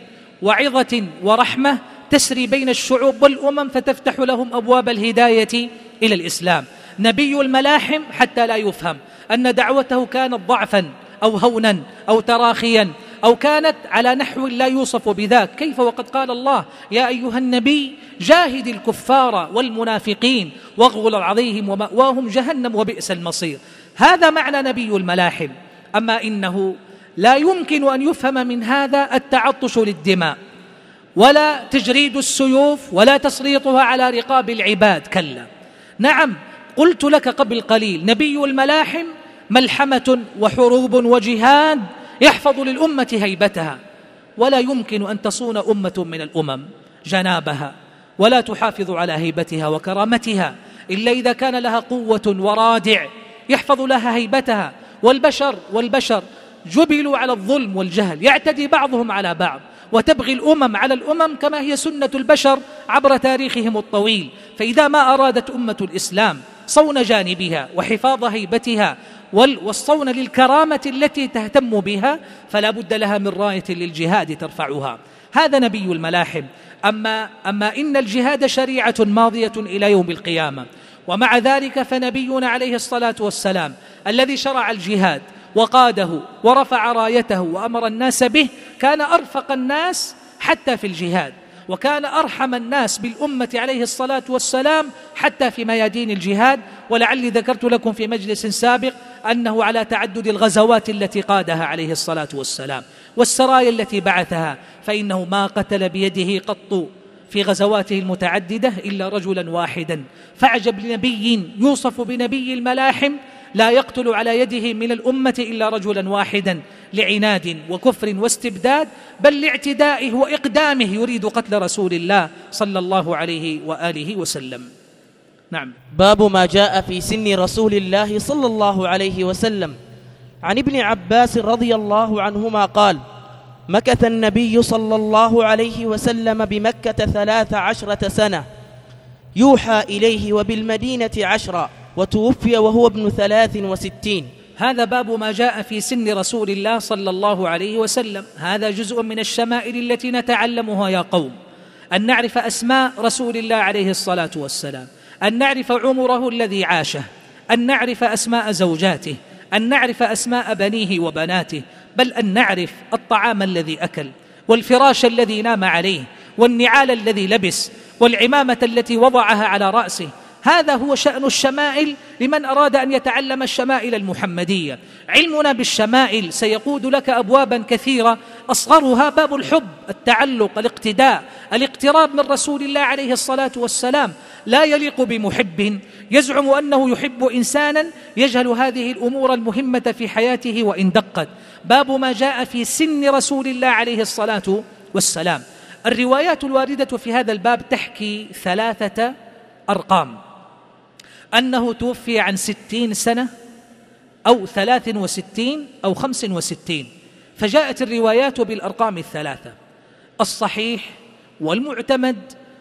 وعظة ورحمة تسري بين الشعوب والأمم فتفتح لهم أبواب الهداية إلى الإسلام. نبي الملاحم حتى لا يفهم أن دعوته كانت ضعفا أو هونا أو تراخيا أو كانت على نحو لا يوصف بذاك. كيف وقد قال الله يا أيها النبي جاهد الكفار والمنافقين واغلظ عليهم ومأواهم جهنم وبئس المصير. هذا معنى نبي الملاحم. أما إنه لا يمكن أن يفهم من هذا التعطش للدماء ولا تجريد السيوف ولا تسليطها على رقاب العباد. كلا. نعم قلت لك قبل قليل نبي الملاحم ملحمة وحروب وجهاد يحفظ للأمة هيبتها. ولا يمكن أن تصون أمة من الأمم جنابها ولا تحافظ على هيبتها وكرامتها إلا إذا كان لها قوة ورادع يحفظ لها هيبتها. والبشر والبشر جبلوا على الظلم والجهل يعتدي بعضهم على بعض وتبغي الأمم على الأمم كما هي سنة البشر عبر تاريخهم الطويل. فإذا ما أرادت أمة الإسلام صون جانبها وحفاظ هيبتها والصون للكرامة التي تهتم بها فلا بد لها من راية للجهاد ترفعها. هذا نبي الملاحم. أما, أما إن الجهاد شريعة ماضية إلى يوم القيامة. ومع ذلك فنبينا عليه الصلاة والسلام الذي شرع الجهاد وقاده ورفع رايته وأمر الناس به كان أرفق الناس حتى في الجهاد. وكان أرحم الناس بالأمة عليه الصلاة والسلام حتى في ميادين الجهاد ولعلي ذكرت لكم في مجلس سابق أنه على تعدد الغزوات التي قادها عليه الصلاة والسلام والسرايا التي بعثها فإنه ما قتل بيده قط في غزواته المتعددة إلا رجلا واحدا. فاعجب لنبي يوصف بنبي الملاحم لا يقتل على يده من الأمة إلا رجلا واحدا لعناد وكفر واستبداد بل لاعتدائه وإقدامه يريد قتل رسول الله صلى الله عليه وآله وسلم. نعم. باب ما جاء في سن رسول الله صلى الله عليه وسلم. عن ابن عباس رضي الله عنهما قال مكث النبي صلى الله عليه وسلم بمكة ثلاث عشرة سنة. يوحى إليه وبالمدينة عشرا وتوفي وهو ابن ثلاث وستين. هذا باب ما جاء في سن رسول الله صلى الله عليه وسلم. هذا جزء من الشمائل التي نتعلمها يا قوم. أن نعرف أسماء رسول الله عليه الصلاة والسلام. أن نعرف عمره الذي عاشه. أن نعرف أسماء زوجاته. أن نعرف أسماء بنيه وبناته. بل أن نعرف الطعام الذي أكل والفراش الذي نام عليه والنعال الذي لبس والعمامة التي وضعها على رأسه هذا هو شأن الشمائل لمن أراد أن يتعلم الشمائل المحمدية. علمنا بالشمائل سيقود لك أبوابا كثيرة. أصغرها باب الحب التعلق الاقتداء. الاقتراب من رسول الله عليه الصلاة والسلام. لا يليق بمحب. يزعم أنه يحب إنسانا يجهل هذه الأمور المهمة في حياته وإن دقت. باب ما جاء في سن رسول الله عليه الصلاة والسلام. الروايات الواردة في هذا الباب تحكي ثلاثة أرقام. أنه توفي عن ستين سنة أو ثلاث وستين أو خمس وستين. فجاءت الروايات بالأرقام الثلاثة الصحيح والمعتمد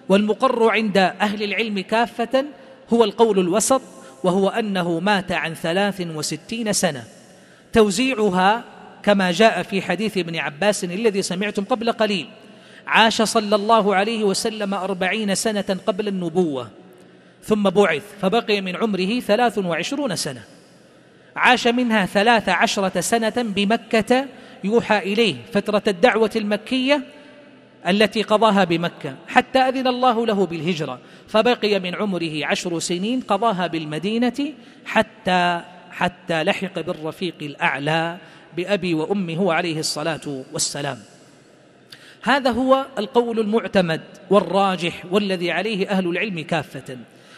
والمقر عند أهل العلم كافة هو القول الوسط وهو أنه مات عن ثلاث وستين سنة. توزيعها كما جاء في حديث ابن عباس الذي سمعتم قبل قليل عاش صلى الله عليه وسلم أربعين سنة قبل النبوة. ثم بعث فبقي من عمره ثلاث وعشرون سنة. عاش منها ثلاث عشرة سنة بمكة يوحى إليه فترة الدعوة المكية التي قضاها بمكة حتى أذن الله له بالهجرة. فبقي من عمره عشر سنين قضاها بالمدينة حتى حتى لحق بالرفيق الأعلى بأبي وأمي هو عليه الصلاة والسلام. هذا هو القول المعتمد والراجح والذي عليه أهل العلم كافة.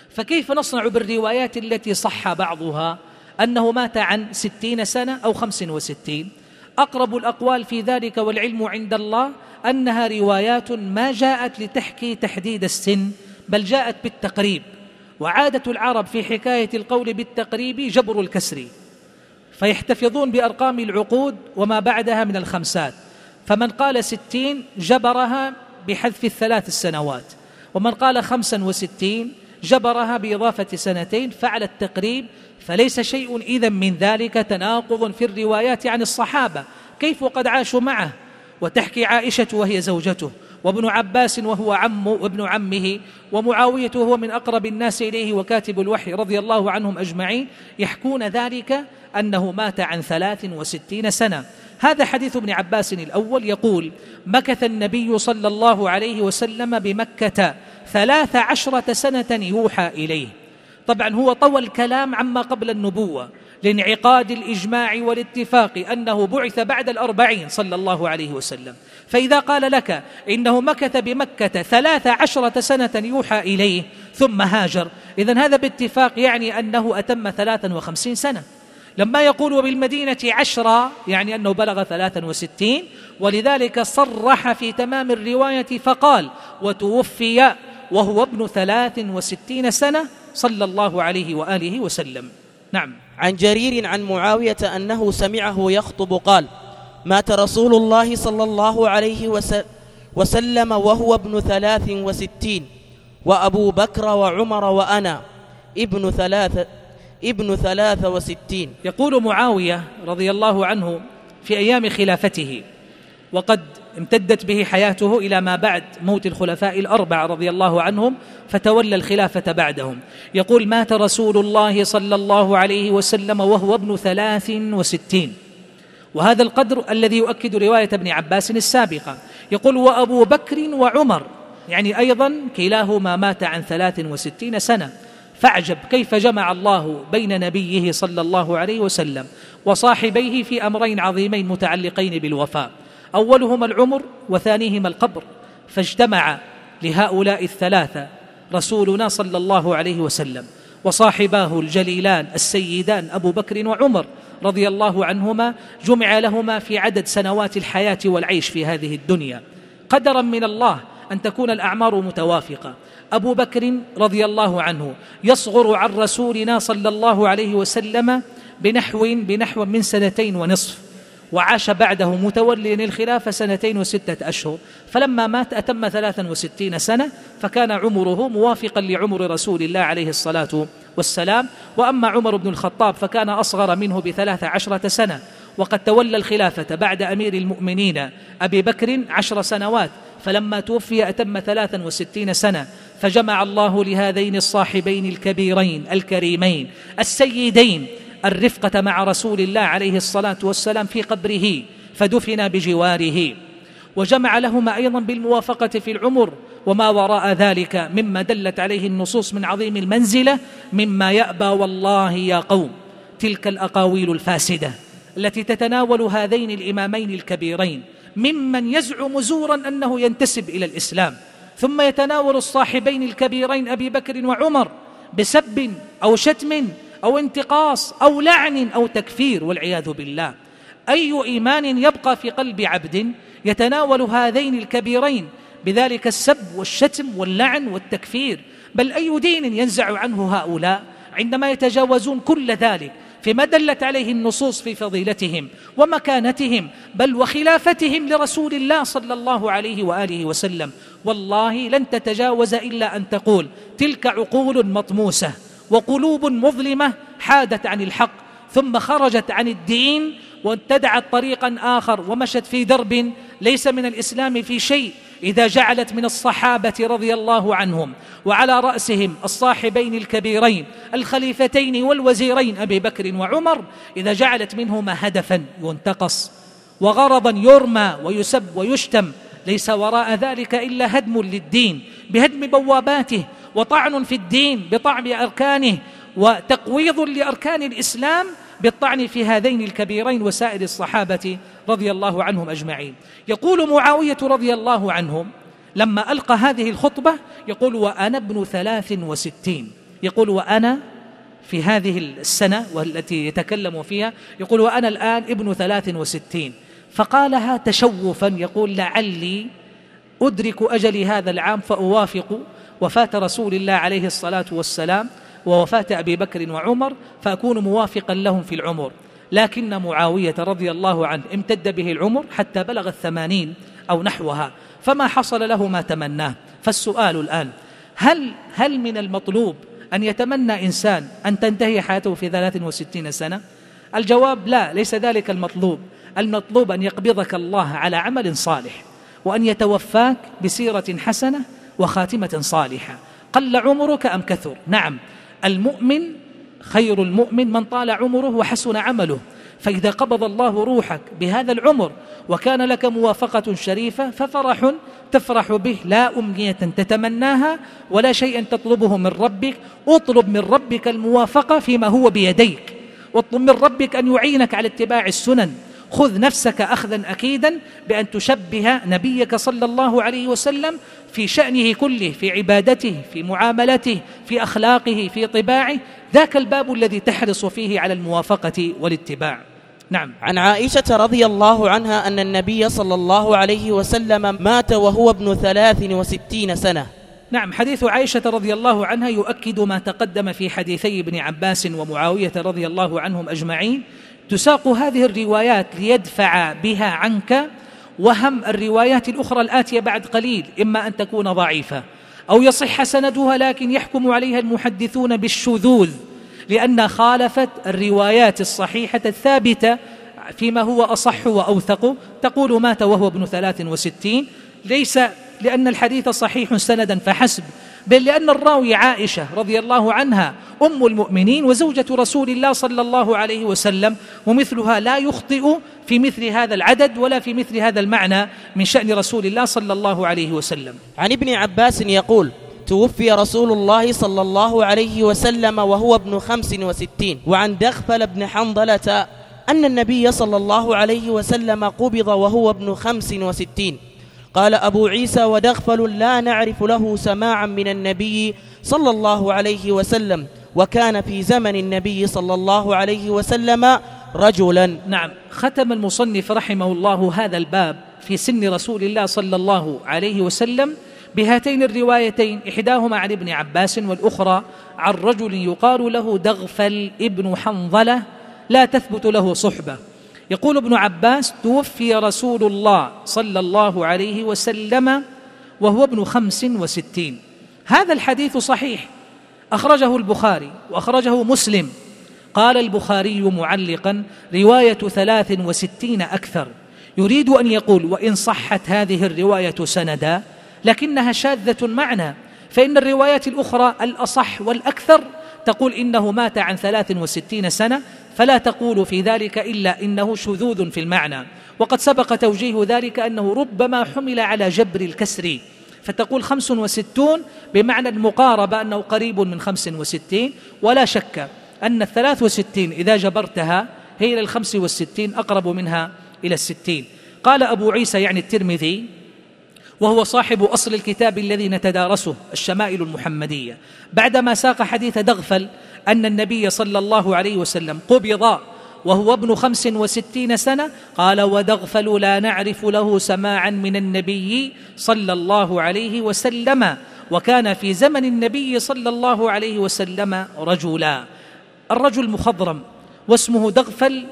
فكيف نصنع بالروايات التي صح بعضها؟ أنه مات عن ستين سنة أو خمس وستين. أقرب الأقوال في ذلك والعلم عند الله أنها روايات ما جاءت لتحكي تحديد السن بل جاءت بالتقريب. وعادة العرب في حكاية القول بالتقريب جبر الكسر. فيحتفظون بأرقام العقود وما بعدها من الخمسات. فمن قال ستين جبرها بحذف الثلاث السنوات. ومن قال خمسا وستين جبرها بإضافة سنتين فعل التقريب فليس شيء إذا من ذلك تناقض في الروايات عن الصحابة. كيف قد عاشوا معه؟ وتحكي عائشة وهي زوجته وابن عباس وهو عم وابن عمه ومعاوية وهو من أقرب الناس إليه وكاتب الوحي رضي الله عنهم أجمعين يحكون ذلك أنه مات عن ثلاث وستين سنة. هذا حديث ابن عباس الأول يقول مكث النبي صلى الله عليه وسلم بمكة ثلاث عشرة سنة يوحى إليه. طبعا هو طوى الكلام عما قبل النبوة لانعقاد الإجماع والاتفاق أنه بعث بعد الأربعين صلى الله عليه وسلم. فإذا قال لك إنه مكث بمكة ثلاث عشرة سنة يوحى إليه ثم هاجر إذا هذا باتفاق يعني أنه أتم ثلاثا وخمسين سنة. لما يقول وبالمدينة عشرة يعني أنه بلغ ثلاثا وستين ولذلك صرح في تمام الرواية فقال وتوفي وهو ابن ثلاث وستين سنة صلى الله عليه وآله وسلم. نعم. عن جرير عن معاوية أنه سمعه يخطب قال مات رسول الله صلى الله عليه وسلم وهو ابن ثلاث وستين وأبو بكر وعمر وأنا ابن ثلاث ابن ثلاث وستين. يقول معاوية رضي الله عنه في أيام خلافته وقد امتدت به حياته إلى ما بعد موت الخلفاء الأربعة رضي الله عنهم فتولى الخلافة بعدهم. يقول مات رسول الله صلى الله عليه وسلم وهو ابن ثلاث وستين. وهذا القدر الذي يؤكد رواية ابن عباس السابقة. يقول وأبو بكر وعمر يعني أيضا كلاهما مات عن ثلاث وستين سنة. فاعجب كيف جمع الله بين نبيه صلى الله عليه وسلم وصاحبيه في أمرين عظيمين متعلقين بالوفاء. أولهما العمر وثانيهما القبر فاجتمع لهؤلاء الثلاثة رسولنا صلى الله عليه وسلم وصاحباه الجليلان السيدان أبو بكر وعمر رضي الله عنهما جمع لهما في عدد سنوات الحياة والعيش في هذه الدنيا. قدرا من الله أن تكون الأعمار متوافقة. أبو بكر رضي الله عنه يصغر عن رسولنا صلى الله عليه وسلم بنحو بنحو من سنتين ونصف. وعاش بعده متوليا الخلافة سنتين وستة أشهر. فلما مات أتم ثلاثا وستين سنة فكان عمره موافقا لعمر رسول الله عليه الصلاة والسلام. وأما عمر بن الخطاب فكان أصغر منه بثلاث عشرة سنة. وقد تولى الخلافة بعد أمير المؤمنين أبي بكر عشر سنوات. فلما توفي أتم ثلاثا وستين سنة. فجمع الله لهذين الصاحبين الكبيرين الكريمين السيدين الرفقة مع رسول الله عليه الصلاة والسلام في قبره فدفن بجواره. وجمع لهما أيضا بالموافقة في العمر وما وراء ذلك مما دلت عليه النصوص من عظيم المنزلة مما يأبى والله يا قوم. تلك الأقاويل الفاسدة التي تتناول هذين الإمامين الكبيرين ممن يزعم زورا أنه ينتسب إلى الإسلام. ثم يتناول الصاحبين الكبيرين أبي بكر وعمر بسب أو شتم أو انتقاص أو لعن أو تكفير والعياذ بالله. أي إيمان يبقى في قلب عبد يتناول هذين الكبيرين بذلك السب والشتم واللعن والتكفير. بل أي دين ينزع عنه هؤلاء؟ عندما يتجاوزون كل ذلك فيما دلت عليه النصوص في فضيلتهم ومكانتهم بل وخلافتهم لرسول الله صلى الله عليه وآله وسلم. والله لن تتجاوز إلا أن تقول تلك عقول مطموسة. وقلوب مظلمة حادت عن الحق ثم خرجت عن الدين واتبعت طريقا آخر ومشت في درب ليس من الإسلام في شيء إذا جعلت من الصحابة رضي الله عنهم وعلى رأسهم الصاحبين الكبيرين الخليفتين والوزيرين أبي بكر وعمر إذا جعلت منهما هدفا ينتقص وغرضا يرمى ويسب ويشتم ليس وراء ذلك إلا هدم للدين بهدم بواباته وطعن في الدين بطعن أركانه وتقويض لأركان الإسلام بالطعن في هذين الكبيرين وسائر الصحابة رضي الله عنهم أجمعين. يقول معاوية رضي الله عنهم لما ألقى هذه الخطبة يقول وأنا ابن ثلاث وستين يقول وأنا في هذه السنة والتي يتكلم فيها يقول وأنا الآن ابن ثلاث وستين فقالها تشوفا يقول لعلي أدرك أجلي هذا العام فأوافق وفاه رسول الله عليه الصلاة والسلام ووفاة أبي بكر وعمر فأكون موافقا لهم في العمر. لكن معاوية رضي الله عنه امتد به العمر حتى بلغ الثمانين أو نحوها. فما حصل له ما تمناه. فالسؤال الآن هل هل من المطلوب أن يتمنى إنسان أن تنتهي حياته في ثلاث وستين سنة؟ الجواب لا ليس ذلك المطلوب. المطلوب أن يقبضك الله على عمل صالح وأن يتوفاك بسيرة حسنة وخاتمة صالحة. قل عمرك أم كثر؟ نعم. المؤمن خير المؤمن من طال عمره وحسن عمله. فإذا قبض الله روحك بهذا العمر وكان لك موافقة شريفة ففرح تفرح به. لا أمنية تتمناها ولا شيئا تطلبه من ربك. اطلب من ربك الموافقة فيما هو بيديك. واطلب من ربك أن يعينك على اتباع السنن. خذ نفسك أخذا أكيدا بأن تشبه نبيك صلى الله عليه وسلم في شأنه كله في عبادته في معاملته في أخلاقه في طباعه. ذاك الباب الذي تحرص فيه على الموافقة والاتباع. نعم. عن عائشة رضي الله عنها أن النبي صلى الله عليه وسلم مات وهو ابن ثلاث وستين سنة. نعم. حديث عائشة رضي الله عنها يؤكد ما تقدم في حديثي ابن عباس ومعاوية رضي الله عنهم أجمعين. تساق هذه الروايات ليدفع بها عنك وهم الروايات الأخرى الآتية بعد قليل إما أن تكون ضعيفة أو يصح سندها لكن يحكم عليها المحدثون بالشذوذ لأنها خالفت الروايات الصحيحة الثابتة فيما هو أصح وأوثق. تقول مات وهو ابن ثلاث وستين ليس لأن الحديث صحيح سندا فحسب بل لأن الراوي عائشة رضي الله عنها أم المؤمنين وزوجة رسول الله صلى الله عليه وسلم ومثلها لا يخطئ في مثل هذا العدد ولا في مثل هذا المعنى من شأن رسول الله صلى الله عليه وسلم. عن ابن عباس يقول توفي رسول الله صلى الله عليه وسلم وهو ابن خمس وستين. وعن دخفل بن حنظلة أن النبي صلى الله عليه وسلم قبض وهو ابن خمس وستين. قال أبو عيسى ودغفل لا نعرف له سماعا من النبي صلى الله عليه وسلم وكان في زمن النبي صلى الله عليه وسلم رجلا. نعم ختم المصنف رحمه الله هذا الباب في سن رسول الله صلى الله عليه وسلم بهاتين الروايتين إحداهما عن ابن عباس والأخرى عن رجل يقال له دغفل ابن حنظلة لا تثبت له صحبة. يقول ابن عباس توفي رسول الله صلى الله عليه وسلم وهو ابن خمس وستين. هذا الحديث صحيح. أخرجه البخاري وأخرجه مسلم. قال البخاري معلقا رواية ثلاث وستين أكثر. يريد أن يقول وإن صحت هذه الرواية سندا لكنها شاذة معنى فإن الروايات الأخرى الأصح والأكثر تقول إنه مات عن ثلاث وستين سنة فلا تقول في ذلك إلا إنه شذوذ في المعنى. وقد سبق توجيه ذلك أنه ربما حمل على جبر الكسر. فتقول خمس وستون بمعنى المقاربة أنه قريب من خمس وستين. ولا شك أن الثلاث وستين إذا جبرتها هي إلى الخمس والستين أقرب منها إلى الستين. قال أبو عيسى يعني الترمذي وهو صاحب أصل الكتاب الذي نتدارسه الشمائل المحمدية. بعدما ساق حديث دغفل أن النبي صلى الله عليه وسلم قبض وهو ابن خمس وستين سنة قال ودغفل لا نعرف له سماعا من النبي صلى الله عليه وسلم وكان في زمن النبي صلى الله عليه وسلم رجلا. الرجل مخضرم واسمه دغفل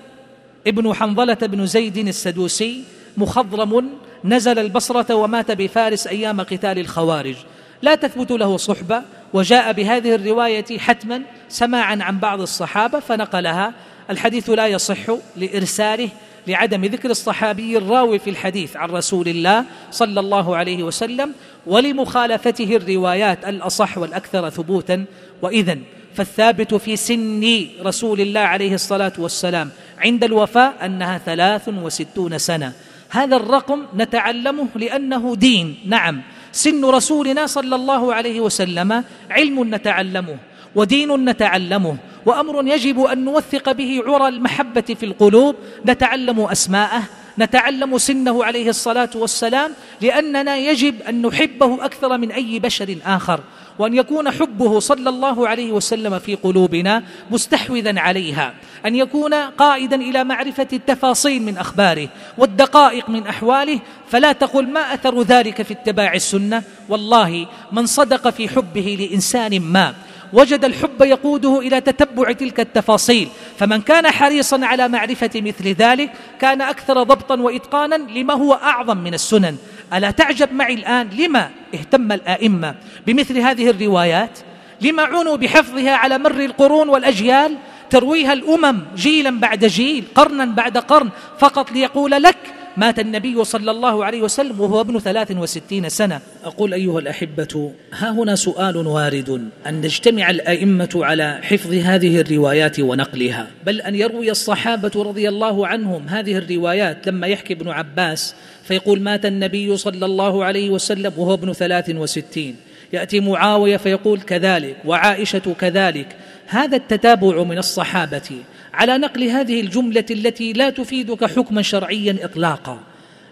ابن حنظلة بن زيد السدوسي مخضرم نزل البصرة ومات بفارس أيام قتال الخوارج. لا تثبت له صحبة وجاء بهذه الرواية حتما سماعا عن بعض الصحابة فنقلها. الحديث لا يصح لإرساله لعدم ذكر الصحابي الراوي في الحديث عن رسول الله صلى الله عليه وسلم ولمخالفته الروايات الأصح والأكثر ثبوتا. وإذا فالثابت في سن رسول الله عليه الصلاة والسلام عند الوفاة أنها ثلاث وستون سنة. هذا الرقم نتعلمه لأنه دين. نعم. سن رسولنا صلى الله عليه وسلم علم نتعلمه ودين نتعلمه وأمر يجب أن نوثق به عرى المحبة في القلوب. نتعلم أسماءه نتعلم سنه عليه الصلاة والسلام لأننا يجب أن نحبه أكثر من أي بشر آخر. وأن يكون حبه صلى الله عليه وسلم في قلوبنا مستحوذا عليها. أن يكون قائدا إلى معرفة التفاصيل من أخباره والدقائق من أحواله. فلا تقل ما أثر ذلك في اتباع السنة. والله من صدق في حبه لإنسان ما. وجد الحب يقوده إلى تتبع تلك التفاصيل. فمن كان حريصا على معرفة مثل ذلك كان أكثر ضبطا واتقانا لما هو أعظم من السنن. ألا تعجب معي الآن لما اهتم الأئمة بمثل هذه الروايات؟ لما عنوا بحفظها على مر القرون والأجيال ترويها الأمم جيلا بعد جيل قرنا بعد قرن فقط ليقول لك مات النبي صلى الله عليه وسلم وهو ابن ثلاث وستين سنة. أقول أيها الأحبة ها هنا سؤال وارد. أن نجتمع الأئمة على حفظ هذه الروايات ونقلها. بل أن يروي الصحابة رضي الله عنهم هذه الروايات لما يحكي ابن عباس فيقول مات النبي صلى الله عليه وسلم وهو ابن ثلاث وستين. يأتي معاوية فيقول كذلك وعائشة كذلك. هذا التتابع من الصحابة على نقل هذه الجملة التي لا تفيدك حكما شرعيا إطلاقا.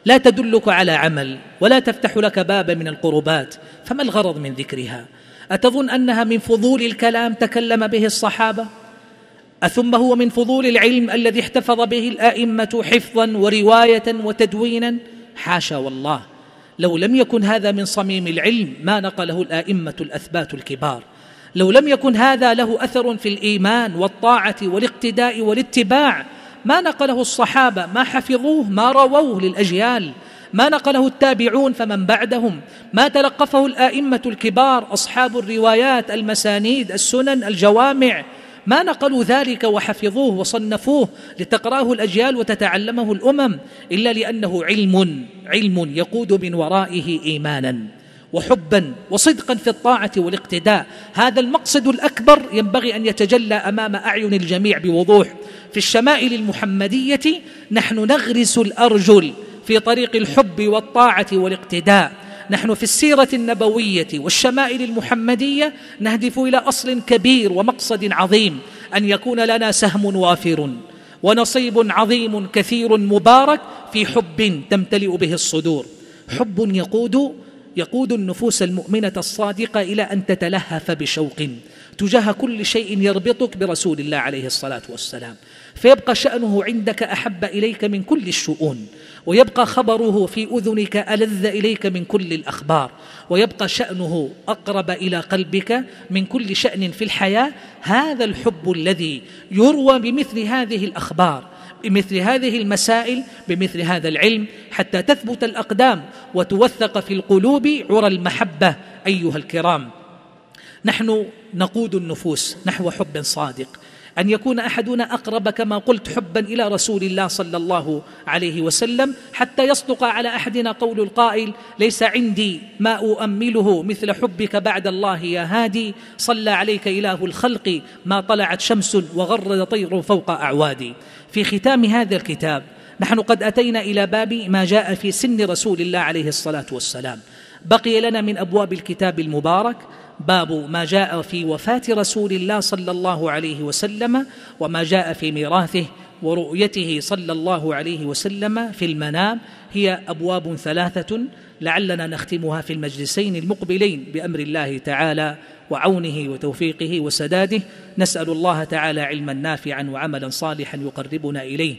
لا تدلك على عمل ولا تفتح لك بابا من القربات فما الغرض من ذكرها؟ أتظن أنها من فضول الكلام تكلم به الصحابة؟ أثم هو من فضول العلم الذي احتفظ به الآئمة حفظا ورواية وتدوينا؟ حاشا والله لو لم يكن هذا من صميم العلم ما نقله الآئمة الأثبات الكبار. لو لم يكن هذا له أثر في الإيمان والطاعة والاقتداء والاتباع ما نقله الصحابة ما حفظوه ما رووه للأجيال ما نقله التابعون فمن بعدهم ما تلقفه الآئمة الكبار أصحاب الروايات المسانيد السنن الجوامع ما نقلوا ذلك وحفظوه وصنفوه لتقراه الأجيال وتتعلمه الأمم إلا لأنه علم علم يقود من ورائه إيمانا. وحبا وصدقا في الطاعة والاقتداء. هذا المقصد الأكبر ينبغي أن يتجلى أمام أعين الجميع بوضوح. في الشمائل المحمدية نحن نغرس الأرجل في طريق الحب والطاعة والاقتداء. نحن في السيرة النبوية والشمائل المحمدية نهدف إلى أصل كبير ومقصد عظيم أن يكون لنا سهم وافر ونصيب عظيم كثير مبارك في حب تمتلئ به الصدور. حب يقود يقود النفوس المؤمنة الصادقة إلى أن تتلهف بشوق تجاه كل شيء يربطك برسول الله عليه الصلاة والسلام. فيبقى شأنه عندك أحب إليك من كل الشؤون ويبقى خبره في أذنك ألذ إليك من كل الأخبار ويبقى شأنه أقرب إلى قلبك من كل شأن في الحياة. هذا الحب الذي يروى بمثل هذه الأخبار. بمثل هذه المسائل بمثل هذا العلم حتى تثبت الأقدام وتوثق في القلوب عرى المحبة أيها الكرام. نحن نقود النفوس نحو حب صادق. أن يكون أحدنا أقرب كما قلت حبا إلى رسول الله صلى الله عليه وسلم حتى يصدق على أحدنا قول القائل ليس عندي ما أؤمله مثل حبك بعد الله يا هادي صلى عليك إله الخلق ما طلعت شمس وغرد طير فوق أعوادي. في ختام هذا الكتاب نحن قد أتينا إلى باب ما جاء في سن رسول الله عليه الصلاة والسلام. بقي لنا من أبواب الكتاب المبارك باب ما جاء في وفاة رسول الله صلى الله عليه وسلم وما جاء في ميراثه ورؤيته صلى الله عليه وسلم في المنام هي أبواب ثلاثة لعلنا نختمها في المجلسين المقبلين بأمر الله تعالى وعونه وتوفيقه وسداده. نسأل الله تعالى علما نافعا وعملا صالحا يقربنا إليه.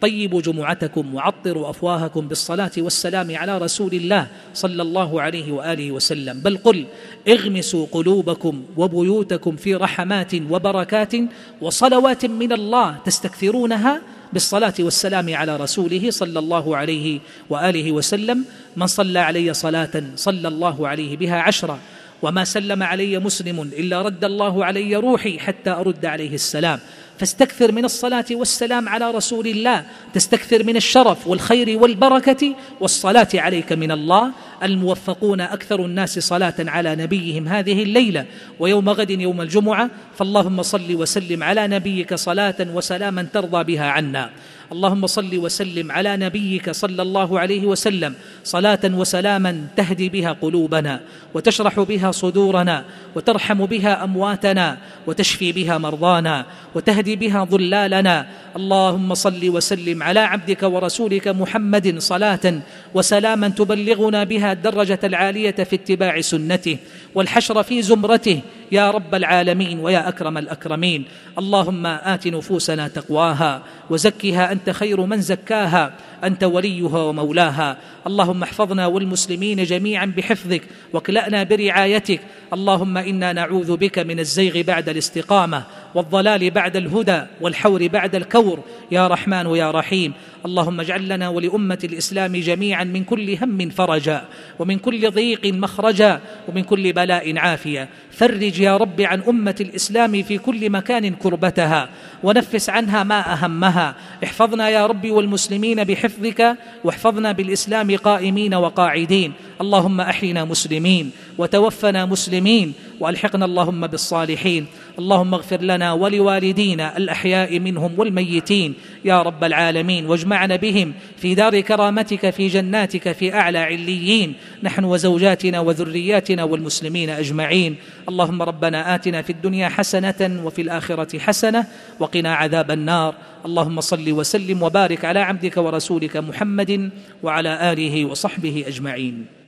طيبوا جمعتكم وعطروا أفواهكم بالصلاة والسلام على رسول الله صلى الله عليه وآله وسلم. بل قل اغمسوا قلوبكم وبيوتكم في رحمات وبركات وصلوات من الله تستكثرونها بالصلاة والسلام على رسوله صلى الله عليه وآله وسلم. من صلى علي صلاة صلى الله عليه بها عشرا وما سلم علي مسلم إلا رد الله علي روحي حتى أرد عليه السلام. فاستكثر من الصلاة والسلام على رسول الله تستكثر من الشرف والخير والبركة والصلاة عليك من الله. الموفقون أكثر الناس صلاة على نبيهم هذه الليلة ويوم غد يوم الجمعة فاللهم صل وسلم على نبيك صلاة وسلاما ترضى بها عنا. اللهم صل وسلم على نبيك صلى الله عليه وسلم صلاة وسلاما تهدي بها قلوبنا وتشرح بها صدورنا وترحم بها أمواتنا وتشفي بها مرضانا وتهدي بها ضلالنا. اللهم صل وسلم على عبدك ورسولك محمد صلاة وسلاما تبلغنا بها الدرجة العالية في اتباع سنته والحشر في زمرته. يا رب العالمين ويا أكرم الأكرمين. اللهم آت نفوسنا تقواها وزكها أنت خير من زكاها أنت وليها ومولاها. اللهم احفظنا والمسلمين جميعا بحفظك واكلأنا برعايتك. اللهم إنا نعوذ بك من الزيغ بعد الاستقامة. والضلال بعد الهدى والحور بعد الكور. يا رحمن يا رحيم. اللهم اجعل لنا ولأمة الإسلام جميعا من كل هم فرجا ومن كل ضيق مخرجا ومن كل بلاء عافيه فرج يا رب عن أمة الإسلام في كل مكان كربتها ونفس عنها ما أهمها. احفظنا يا رب والمسلمين بحفظك واحفظنا بالإسلام قائمين وقاعدين. اللهم أحينا مسلمين. وتوفنا مسلمين وألحقنا اللهم بالصالحين. اللهم اغفر لنا ولوالدينا الأحياء منهم والميتين. يا رب العالمين واجمعنا بهم في دار كرامتك في جناتك في أعلى عليين. نحن وزوجاتنا وذرياتنا والمسلمين أجمعين. اللهم ربنا آتنا في الدنيا حسنة وفي الآخرة حسنة وقنا عذاب النار. اللهم صل وسلم وبارك على عبدك ورسولك محمد وعلى آله وصحبه أجمعين.